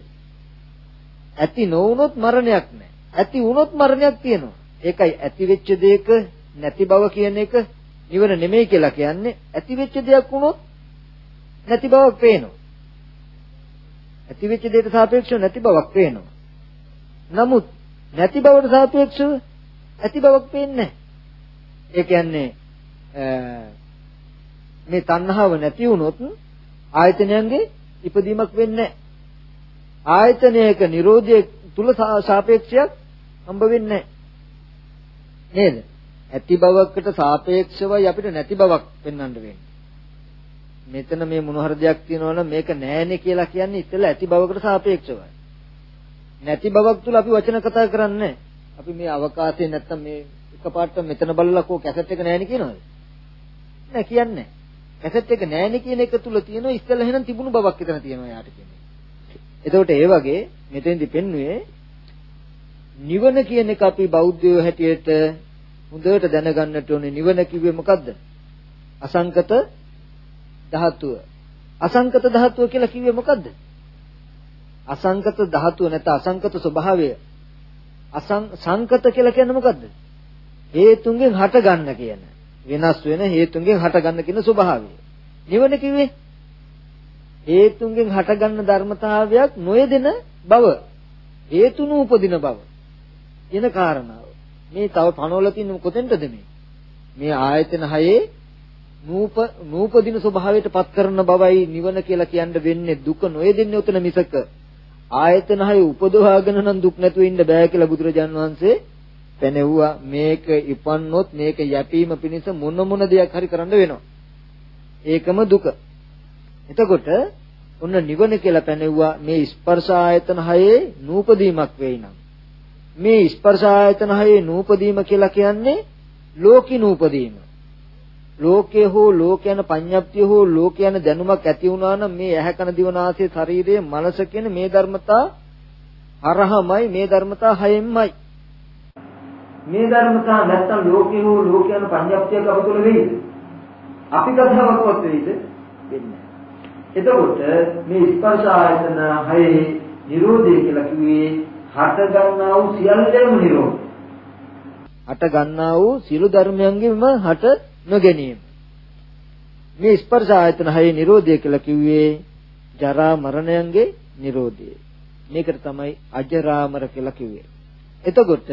ඇති නොවුනොත් මරණයක් නෑ. ඇති වුනොත් මරණයක් තියෙනවා. ඒකයි ඇති වෙච්ච දෙයක නැති බව කියන එක නිවන නෙමෙයි කියලා කියන්නේ ඇති වෙච්ච දෙයක් වුණොත් නැති බවක් පේනවා. ඇති වෙච්ච දෙයට සාපේක්ෂව නැති බවක් පේනවා. නමුත් නැති බවට සාපේක්ෂව ඇති බවක් පේන්නේ ඒ කියන්නේ මේ තණ්හාව නැති වුණොත් ආයතනයන්ගේ ඉපදීමක් වෙන්නේ ආයතනයක Nirodha තුල සාපේක්ෂයක් හම්බ වෙන්නේ නේද? ඇති බවකට සාපේක්ෂවයි අපිට නැති බවක් පෙන්වන්න වෙන්නේ. මෙතන මේ මොන හරි දෙයක් තියෙනවා නම් මේක නෑනේ කියලා කියන්නේ ඉතලා ඇති බවකට සාපේක්ෂවයි. නැති බවක් තුල අපි වචන කතා කරන්නේ අපි මේ අවකාශයේ නැත්තම් මේ එකපාරට මෙතන බලලා කෝ කැසට් එක නෑනේ කියනවද? නෑ කියන්නේ. කැසට් එක නෑනේ කියන එක තුල තියෙනවා ඉස්සෙල්ලා එහෙනම් තිබුණු බවක් එතන තියෙනවා යාට කියන්නේ. එතකොට ඒ වගේ මෙතෙන්දි පෙන්වුවේ නිවන කියන එක අපි බෞද්ධයෝ හැටියට හොඳට දැනගන්නට ඕනේ නිවන කිව්වේ මොකද්ද? අසංකත ධාතුව. අසංකත ධාතුව කියලා කිව්වේ මොකද්ද? අසංකත ධාතුව නැත්නම් අසංකත ස්වභාවය. අසං සංකත කියලා කියන්නේ මොකද්ද? හේතුන්ගෙන් හට ගන්න කියන. වෙනස් වෙන හේතුන්ගෙන් හට ගන්න කියන ස්වභාවය. නිවන කිව්වේ හේතුන්ගෙන් හට ගන්න ධර්මතාවයක් නොයදෙන බව. හේතුණු උපදින බව. කියන කාරණාව. මේ තව පනවල තියෙන කොතෙන්ටද මේ? මේ ආයතන හයේ නූප නූපදින ස්වභාවයට පත් කරන බවයි නිවන කියලා කියන්න වෙන්නේ දුක නොයෙදෙන්නේ උතන මිසක. ආයතන හය උපදවාගෙන නම් දුක් නැතුව ඉන්න බෑ කියලා බුදුරජාන් වහන්සේ පැනෙව්වා. මේක ඉපන්නොත් මේක යැපීම පිණිස මොන මොන දෙයක් හරි කරන්න වෙනවා. ඒකම දුක. එතකොට ඔන්න නිවන කියලා පැනෙව්වා මේ ස්පර්ශ ආයතන හයේ නූපදීමක් වෙයි නම්. මේ ස්පර්ශ ආයතන හයේ නූපදීම කියලා කියන්නේ ලෝකී නූපදීම. ලෝකයේ හෝ ලෝක යන පඤ්ඤප්තිය හෝ ලෝක යන දැනුමක් ඇති වුණා නම් මේ ඇහැ කන දිව නාසය ශරීරය මනස කියන මේ ධර්මතා අරහමයි මේ ධර්මතා හයෙන්මයි. මේ ධර්මතා නැත්තම් ලෝකේ හෝ ලෝක යන පඤ්ඤප්තියක් අපතුල වෙයිද? අපි කතාවක්වත් වෙයිද? වෙන්නේ එතකොට මේ ස්පර්ශ ආයතන හයේ නිරෝධය කියලා කිව්වේ හට ගන්නා වූ සියල්ලම නිරෝධ. හට ගන්නා වූ සියලු ධර්මයන්ගෙම හට නොගැනීම. මේ ස්පර්ශ ආයතන හයේ නිරෝධය කියලා කිව්වේ ජරා මරණයන්ගේ නිරෝධය. මේකට තමයි අජරාමර කියලා කිව්වේ. එතකොට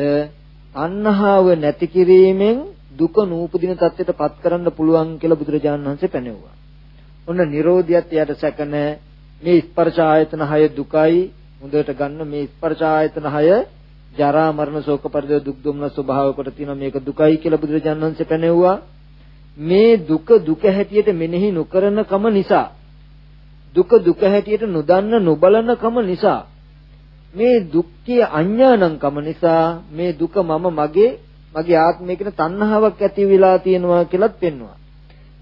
අන්නහාව නැති කිරීමෙන් දුක නූපදින තත්ත්වයට පත් කරන්න පුළුවන් කියලා බුදුරජාණන් වහන්සේ පැනෙවුවා. ඔන්න නිරෝධියත් යට සැකන මේ ස්පර්ශ ආයතන හය දුකයි හොඳට ගන්න මේ ස්පර්ශ ආයතන 6 ජරා මරණ ශෝක පරිදේ දුක් දුම්න ස්වභාව කොට තියෙන මේක දුකයි කියලා බුදුරජාණන් වහන්සේ පැනෙවුවා මේ දුක දුක හැටියට මෙනෙහි නොකරන කම නිසා දුක දුක හැටියට නොදන්න නොබලන කම නිසා මේ දුක්ඛේ අඥානං කම නිසා මේ දුක මම මගේ මගේ ආත්මය කියන තණ්හාවක් ඇති වෙලා තියෙනවා කියලාත් පෙන්වුවා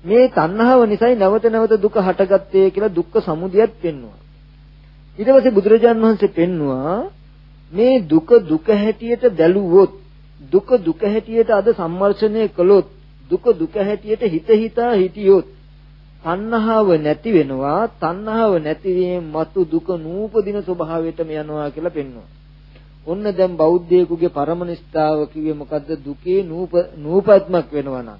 මේ තණ්හාව නිසායි නැවත නැවත දුක හටගත්තේ කියලා දුක්ඛ සමුදයත් පෙන්වුවා ඊට පස්සේ බුදුරජාන් වහන්සේ පෙන්නවා මේ දුක දුක හැටියට දැලුවොත් දුක දුක හැටියට අද සම්මර්ෂණය කළොත් දුක දුක හැටියට හිත හිතා හිටියොත් තණ්හාව නැති වෙනවා තණ්හාව නැතිවීම මතු දුක නූපදින ස්වභාවයටම යනවා කියලා පෙන්වනවා. ඔන්න දැන් බෞද්ධයෙකුගේ පරම නිස්තාව කිව්වේ මොකද්ද දුකේ නූප නූපත්මක් වෙනවා නම්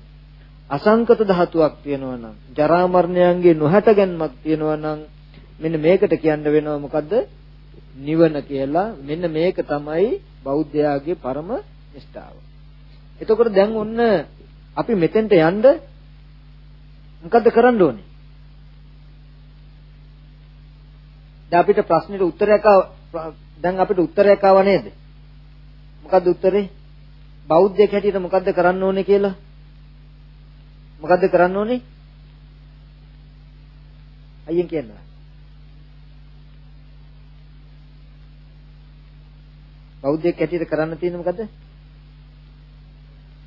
අසංකත ධාතුවක් තියෙනවා නම් ජරා මරණයන්ගේ නොහැටගැන්මක් තියෙනවා නම් මෙන්න මේකට කියන්න වෙනවා මොකද්ද? නිවන කියලා. මෙන්න මේක තමයි බෞද්ධයාගේ පරම නිෂ්ඨාව. එතකොට දැන් ඔන්න අපි මෙතෙන්ට යන්න මොකද්ද කරන්න ඕනේ? දැන් අපිට ප්‍රශ්නෙට උත්තරයක් දැන් අපිට උත්තරයක් ආව නේද? මොකද්ද උත්තරේ? බෞද්ධයෙක් හැටියට මොකද්ද කරන්න ඕනේ කියලා? මොකද්ද කරන්න ඕනේ? අයියෙන් කියන්න. බෞද්ධයෙක් හැටියට කරන්න තියෙන්නේ මොකද?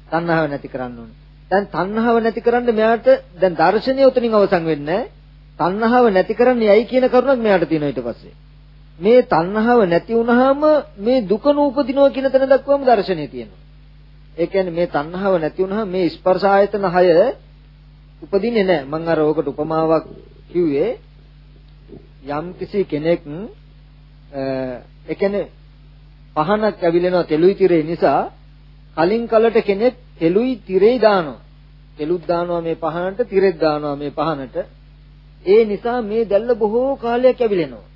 තණ්හාව නැති කරන්න ඕනේ. දැන් තණ්හාව නැති කරන්න මෙයාට දැන් දර්ශනය උතනින් අවසන් වෙන්නේ තණ්හාව නැති කරන්නේ ඇයි කියන කරුණක් මෙයාට තියෙනවා ඊට පස්සේ. මේ තණ්හාව නැති වුනහම මේ දුක නූපදිනවා කියන තැන දක්වාම දර්ශනය තියෙනවා. ඒ කියන්නේ මේ තණ්හාව නැති වුනහම මේ ස්පර්ශ ආයතන 6 උපදින්නේ නැහැ. මම අර ඕකට උපමාවක් කිව්වේ යම් කිසි කෙනෙක් ඒ කියන්නේ පහනක් ඇවිලෙනවා තෙලුයි tire නිසා කලින් කලට කෙනෙක් තෙලුයි tire දානවා. තෙලුත් දානවා මේ පහනට tire දානවා මේ පහනට. ඒ නිසා මේ දැල්ල බොහෝ කාලයක් ඇවිලෙනවා.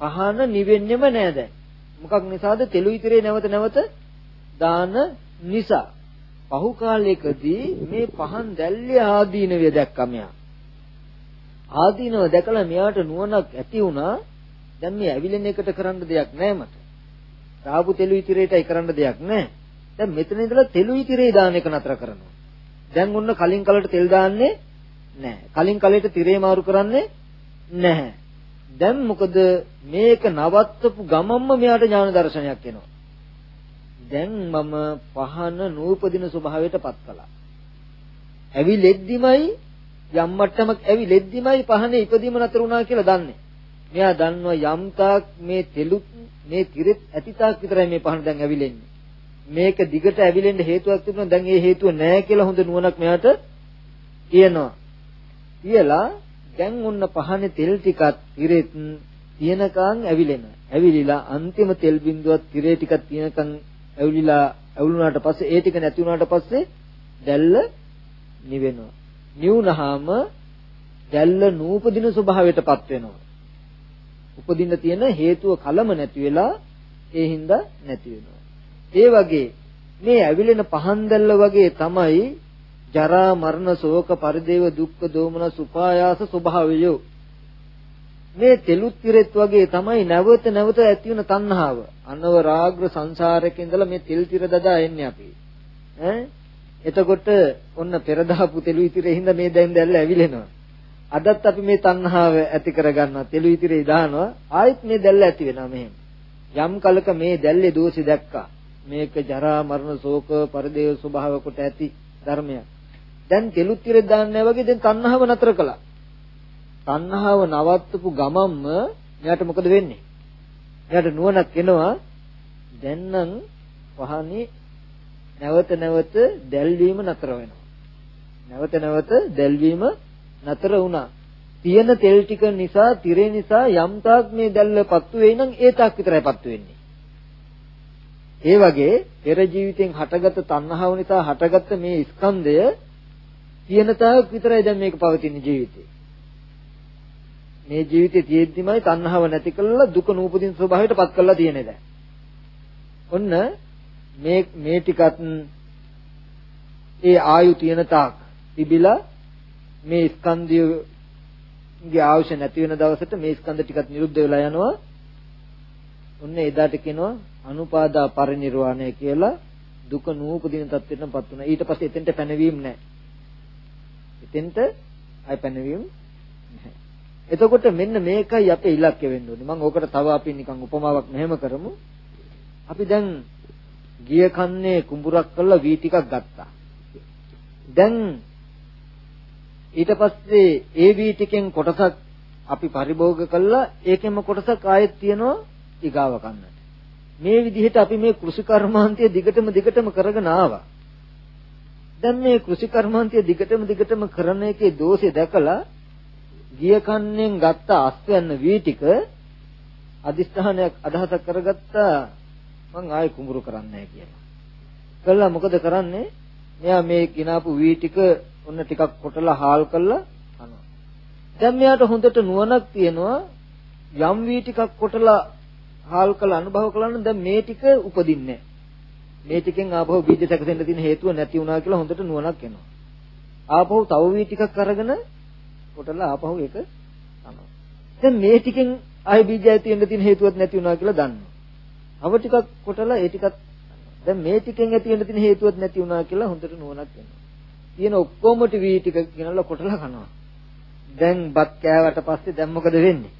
පහන නිවෙන්නෙම නෑ දැන්. මොකක් නිසාද තෙලුයි tire නැවත නැවත දාන නිසා. පහු කාලයකදී මේ පහන් දැල්ලේ ආදීනවය දැක්කම යා. ආදීනව දැකලා මෙයාට නුවණක් ඇති වුණා දැන් මේ ඇවිලෙන එකට කරන්න දෙයක් නැහැ මට. රාබු තෙලු ඉතිරේටයි කරන්න දෙයක් නැහැ. දැන් මෙතන ඉඳලා තෙලු ඉතිරේ දාන එක නතර කරනවා. දැන් ඔන්න කලින් කලට තෙල් දාන්නේ නැහැ. කලින් කලයට තිරේ මාරු කරන්නේ නැහැ. දැන් මොකද මේක නවත්තපු ගමම්ම මෙයාට ඥාන දර්ශනයක් එනවා. දැන් මම පහන නූපදින ස්වභාවයටපත් කළා. ඇවිලෙද්දිමයි යම් මට්ටමක් ඇවිලෙද්දිමයි පහනේ ඉපදීම නතර වුණා කියලා දන්නේ. මෙයා දන්නවා යම් තාක් මේ තෙලුත් මේ තිරෙත් ඇතිතාක් විතරයි මේ පහන දැන් ඇවිලෙන්නේ. මේක දිගට ඇවිලෙන්න හේතුවක් තිබුණා දැන් ඒ හේතුව නැහැ කියලා හොඳ නුවණක් මෙයාට කියනවා. කියලා දැන් ඔන්න පහනේ තෙල් ටිකක් තිරෙත් තියෙනකන් ඇවිලෙනවා. ඇවිලිලා අන්තිම තෙල් බිඳුවක් තිරේ ටිකක් තියෙනකන් ඇවිලිලා ඇවුලුනාට පස්සේ ඒ ටික නැති වුණාට පස්සේ දැල්ල නිවෙනවා. නිවුනහම දැල්ල නූපදින ස්වභාවයටපත් වෙනවා. උපදින්න තියෙන හේතුව කලම නැති වෙලා ඒ හින්දා නැති වෙනවා. ඒ වගේ මේ ඇවිලෙන පහන් දැල්ල වගේ තමයි ජරා මරණ ශෝක පරිදේව දුක්ඛ දෝමන සුපායාස ස්වභාවය. මේ තෙලුත් තිරෙත් වගේ තමයි නැවත නැවත ඇති වෙන තණ්හාව. අනවරාග්‍ර සංසාරයක ඉඳලා මේ තෙල් තිර දදා එන්නේ අපි. ඈ එතකොට ඔන්න පෙර දහපු තෙලු ඉතිරේ හින්දා මේ දැන් දැල්ල ඇවිලෙනවා. අදත් අපි මේ තණ්හාව ඇති කරගන්නවා තෙලු ඉතිරේ දානවා ආයෙත් මේ දැල්ල ඇති වෙනවා මෙහෙම. යම් කලක මේ දැල්ලේ දෝෂي දැක්කා. මේක ජරා මරණ ශෝක පරිදේව ස්වභාව කොට ඇති ධර්මයක්. දැන් තෙලු ඉතිරේ දාන්නේ වගේ දැන් තණ්හාව නතර කළා. තණ්හාව නවත්තපු ගමම්ම එයාට මොකද වෙන්නේ? එයාට නුවණක් එනවා දැන් නම් වහනේ නැවත නැවත දැල්වීම නතර වෙනවා. නැවත නැවත දැල්වීම නතර වුණා. තියෙන තෙල් ටික නිසා, tire නිසා යම් තාක් මේ දැල්ල පත්තු වෙයි නම් ඒ තාක් විතරයි පත්තු වෙන්නේ. ඒ වගේ පෙර ජීවිතෙන් හටගත් තණ්හාව නිසා හටගත් මේ ස්කන්ධය තියෙන තාක් විතරයි දැන් මේක පවතින ජීවිතේ. මේ ජීවිතේ තියෙද්දිමයි තණ්හාව නැති කළා දුක නූපදින ස්වභාවයට පත් කළා තියෙන්නේ දැන්. ඔන්න මේ මේ ටිකත් ඒ ආයු තියෙන තාක් තිබිලා මේ ස්කන්ධයගේ අවශ්‍ය නැති වෙන දවසට මේ ස්කන්ධ ටිකත් නිරුද්ධ වෙලා යනවා. ඔන්න එදාට කියනවා අනුපාදා පරිනිර්වාණය කියලා දුක නූපදින තත්ත්වයටපත් වුණා. ඊට පස්සේ එතෙන්ට පැනවීම නැහැ. එතෙන්ට අය පැනවීම නැහැ. එතකොට මෙන්න මේකයි අපේ ඉලක්කය වෙන්න ඕනේ. මම ඕකට තව අපි නිකන් උපමාවක් මෙහෙම කරමු. අපි දැන් ගිය කන්නේ කුඹුරක් කරලා වී ටිකක් ගත්තා. දැන් ඊට පස්සේ ඒ වී ටිකෙන් කොටසක් අපි පරිභෝග කළා ඒකෙම කොටසක් ආයෙත් තියනවා ඊගාව කන්නට. මේ විදිහට අපි මේ කෘෂි කර්මාන්තය දිගටම දිගටම කරගෙන ආවා. දැන් මේ කෘෂි කර්මාන්තය දිගටම දිගටම කරන එකේ දෝෂය දැකලා ගිය කන්නෙන් ගත්ත අස්වැන්න වී ටික අදිස්ථානයක් අදහසක් කරගත්තා මං ආයෙ කුඹුරු කරන්නේ නැහැ කියලා. කළා මොකද කරන්නේ? මෙයා මේ කිනාපු වී ටික ඔන්න ටිකක් කොටලා හාල් කරලා කනවා. දැන් මෙයාට හොඳට නුවණක් තියෙනවා යම් වී ටිකක් කොටලා හාල් කරලා අනුභව කළා නම් දැන් මේ ටික උපදින්නේ මේ ටිකෙන් ආපහු බීජ සැකසෙන්න තියෙන හේතුව නැති වුණා කියලා හොඳට නුවණක් එනවා. ආපහු තව වී ටිකක් අරගෙන කොටලා ආපහු ඒක කනවා. දැන් මේ ටිකෙන් ආයි බීජය තියෙන්න තියෙන හේතුවක් නැති වුණා කියලා දන්නවා. අව ටිකක් කොටලා ඒ ටිකත් දැන් මේ ටිකෙන් ඇති වෙන්න තියෙන හේතුවක් නැති වුණා කියලා හොඳට නුවණක් එනවා. තියෙන ඔක්කොම ටිවි ටික ගෙනල්ලා කොටලා කනවා. දැන් බත් කෑවට පස්සේ දැන් මොකද වෙන්නේ?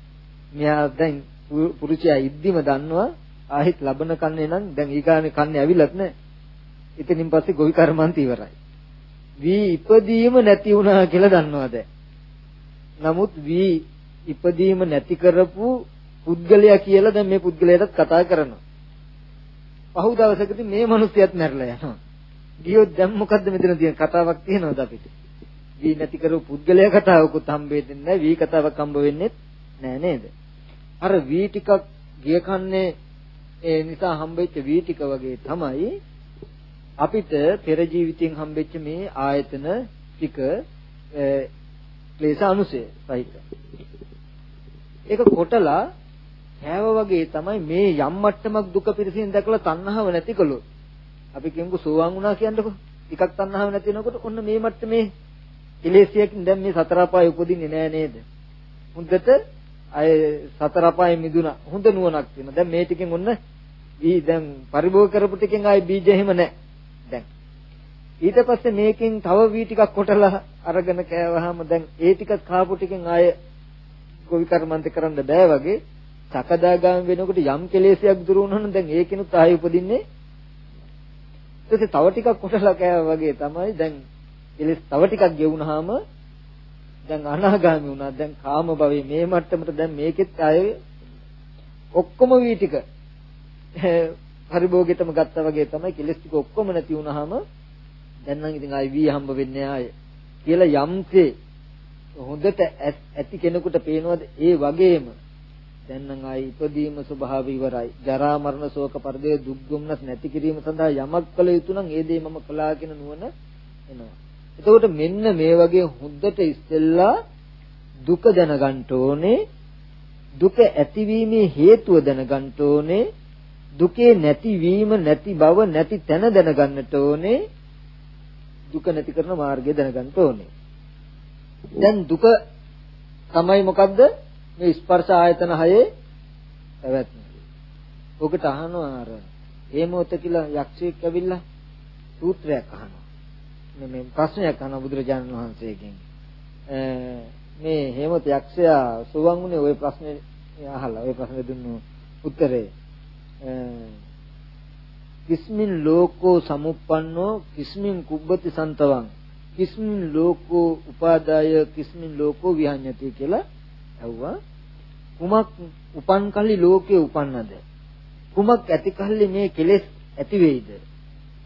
මෙයා දැන් පුරුෂයා ඉද්දිම දන්නවා ආහිත් ලබන කන්නේ නම් දැන් ඊගානේ කන්නේ ඇවිලත් නැහැ. ඉතින් පස්සේ ගොවි කර්මන්ත ඉවරයි. වී ඉපදීම නැති වුණා කියලා දන්නවා දැන්. නමුත් වී ඉපදීම නැති කරපු පුද්ගලයා කියලා දැන් මේ පුද්ගලයාටත් කතා කරනවා. පහු දවසකදී මේ මිනිස්සයත් මැරලා යනවා. ගියොත් දැන් මොකද්ද මෙතන තියෙන කතාවක් තියෙනවද අපිට? වී නැති කරපු පුද්ගලයා කතාවකුත් හම්බෙන්නේ නැහැ, වී කතාවක් හම්බ වෙන්නේ නැහැ නේද? අර වී ටිකක් ගිය කන්නේ ඒ නිසා හම්බෙච්ච වී ටික වගේ තමයි අපිට පෙර ජීවිතෙන් හම්බෙච්ච මේ ආයතන ටික ක්ලේශ අනුසය සහිත. ඒක කොටලා කෑව වගේ තමයි මේ යම් මට්ටමක් දුක පිරසින් දැකලා තණ්හාව නැති කළොත් අපි කියමුකෝ සෝවාන් වුණා කියන්නකො ටිකක් තණ්හාව නැති වෙනකොට ඔන්න මේ මට්ටමේ කෙලෙසියකින් දැන් මේ සතර අපාය උපදින්නේ නෑ නේද? හොඳට අය සතර අපාය මිදුණා. හොඳ නුවණක් තියෙනවා. දැන් මේ ටිකෙන් ඔන්න ඊ දැන් පරිභෝග කරපු ටිකෙන් ආයේ බීජ එහෙම නෑ. දැන් ඊට පස්සේ මේකෙන් තව වී ටිකක් කොටලා අරගෙන කෑවහම දැන් ඒ ටික කාපු ටිකෙන් ආයේ ගොවි කර්මන්ත කරන්න බෑ වගේ සකදාගාම වෙනකොට යම් කෙලෙසයක් දුරු වුණා නම් දැන් ඒකිනුත් ආයෙ උපදින්නේ ඊට තව ටිකක් කොටලා කෑවා වගේ තමයි දැන් කෙලෙස් තව ටිකක් ගෙවුනහම දැන් අනාගාමි වුණා. දැන් කාම භවයේ මේ මට්ටමට දැන් මේකෙත් ආයේ ඔක්කොම වී ටික. පරිභෝගිතම ගත්තා වගේ තමයි කෙලස් ටික ඔක්කොම නැති වුනහම දැන් නම් ඉතින් ආයි වී හම්බ වෙන්නේ ආයේ කියලා යම්සේ හොඳට ඇති කෙනෙකුට පේනවද? ඒ වගේම දැන් නම් ආයි ඉපදීම ස්වභාවය ඉවරයි. ජරා මරණ ශෝක පරිදේ දුක් දුම්නස් නැති කිරීම සඳහා යමක් කළ යුතු නම් ඒ දේ මම කළා කියන නුවණ එනවා. එතකොට මෙන්න මේ වගේ හොඳට ඉස්සෙල්ලා දුක දැනගන්න ඕනේ. දුක ඇතිවීමේ හේතුව දැනගන්න ඕනේ. දුකේ නැතිවීම නැති බව නැති තැන දැනගන්නට ඕනේ. දුක නැති කරන මාර්ගය දැනගන්න ඕනේ. දැන් දුක තමයි මොකද්ද? මේ ස්පර්ශ ආයතන හයේ පැවැත්ම. ඔකට අහනවා අර හේමෝත කියලා යක්ෂයෙක් ඇවිල්ලා සූත්‍රයක් අහනවා. මේ මේ ප්‍රශ්නයක් අහනවා බුදුරජාණන් වහන්සේගෙන් මේ හේමෝත යක්ෂයා සුවන් උනේ ওই ප්‍රශ්නේ අහලා ওই ප්‍රශ්නේ දුන්නු උත්තරේ කිස්මින් ලෝකෝ සමුප්පන්නෝ කිස්මින් කුබ්බති සන්තවං කිස්මින් ලෝකෝ උපාදාය කිස්මින් ලෝකෝ විහඤ්ඤති කියලා ඇහුවා කුමක් උපන් කල්ලි ලෝකේ උපන්නද කුමක් ඇති කල්ලි මේ කෙලෙස් ඇති වෙයිද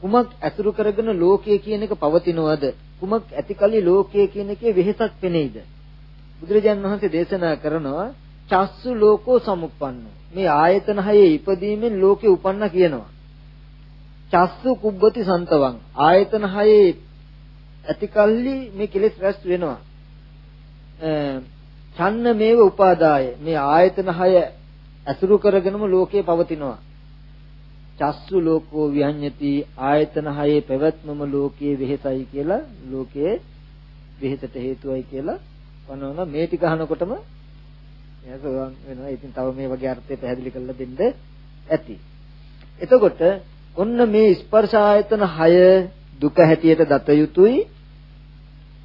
කුමක් ඇසුරු කරගෙන ලෝකයේ කියන එක පවතිනවද කුමක් ඇති කල්ලි ලෝකයේ කියන එකේ වෙහෙසක් පෙනෙයිද බුදුරජාන් වහන්සේ දේශනා කරනවා චස්සු ලෝකෝ සමුප්පන්නෝ මේ ආයතන හයේ ඉපදීමෙන් ලෝකේ උපන්න කියනවා. චස්සු කුබ්බති සන්තවං ආයතන හයේ ඇතිකල්ලි මේ කෙලෙස් රැස් වෙනවා. ඡන්න මේව උපාදාය මේ ආයතන හය ඇසුරු කරගෙනම ලෝකේ පවතිනවා. චස්සු ලෝකෝ විහඤ්ඤති ආයතන හයේ පැවැත්මම ලෝකයේ වෙහෙසයි කියලා ලෝකයේ වෙහෙසට හේතුවයි කියලා පනවන මේ ටික අහනකොටම එයා සෝවාන් වෙනවා. ඉතින් තව මේ වගේ අර්ථය පැහැදිලි කරලා දෙන්න ඇති. එතකොට ඔන්න මේ ස්පර්ශ ආයතන 6 දුක හැටියට දත යුතුයි.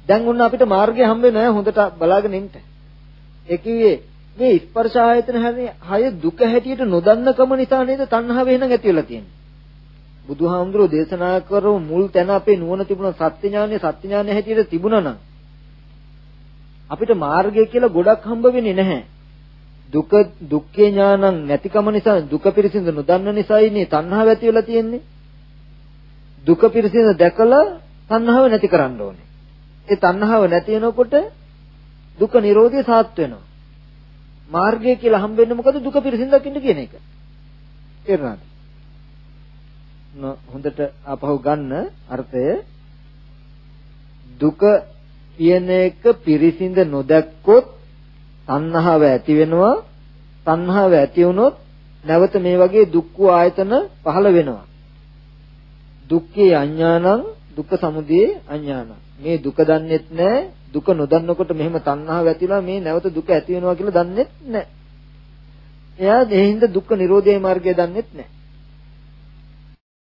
දැන් ඔන්න අපිට මාර්ගය හම්බ වෙනවා හොඳට බලාගෙන ඉන්න. ඒ කිව්වේ මේ ස්පර්ශ ආයතන 6 දුක හැටියට නොදන්නකම නිසා නේද තණ්හාව එහෙනම් ඇති වෙලා තියෙන්නේ. බුදුහාමුදුරෝ දේශනා කරව මුල් තැන අපේ නුවණ තිබුණ සත්‍ය ඥානය සත්‍ය ඥානය හැටියට තිබුණා නම් අපිට මාර්ගය කියලා ගොඩක් හම්බ වෙන්නේ නැහැ. දුක දුක්ඛේ ඥානං නැතිකම නිසා දුක පිරිසිඳ නොදන්න නිසායිනේ තණ්හාව ඇති වෙලා තියෙන්නේ. දුක පිරිසිඳ දැකලා තණ්හාව නැති කරන්න ඕනේ. ඒ තණ්හාව නැති වෙනකොට දුක නිරෝධය සාත් වෙනවා. මාර්ගය කියලා හම්බෙන්නේ මොකද දුක පිරිසිඳ දකින්න කියන එක. තේරුණාද? හොඳට ආපහු ගන්න අර්ථය දුක කියන එක පිරිසිඳ නොදැක්කොත් තණ්හාව ඇති වෙනවා තණ්හාව ඇති වුණොත් නැවත මේ වගේ දුක්ඛ ආයතන පහළ වෙනවා දුක්ඛේ අඥානං දුක්ඛ සමුදය අඥානං මේ දුක දන්නෙත් නැහැ දුක නොදන්නකොට මෙහෙම තණ්හාව ඇතිලා මේ නැවත දුක ඇති වෙනවා කියලා දන්නෙත් නැහැ. එයා දෙහිඳ දුක්ඛ නිරෝධයේ මාර්ගය දන්නෙත් නැහැ.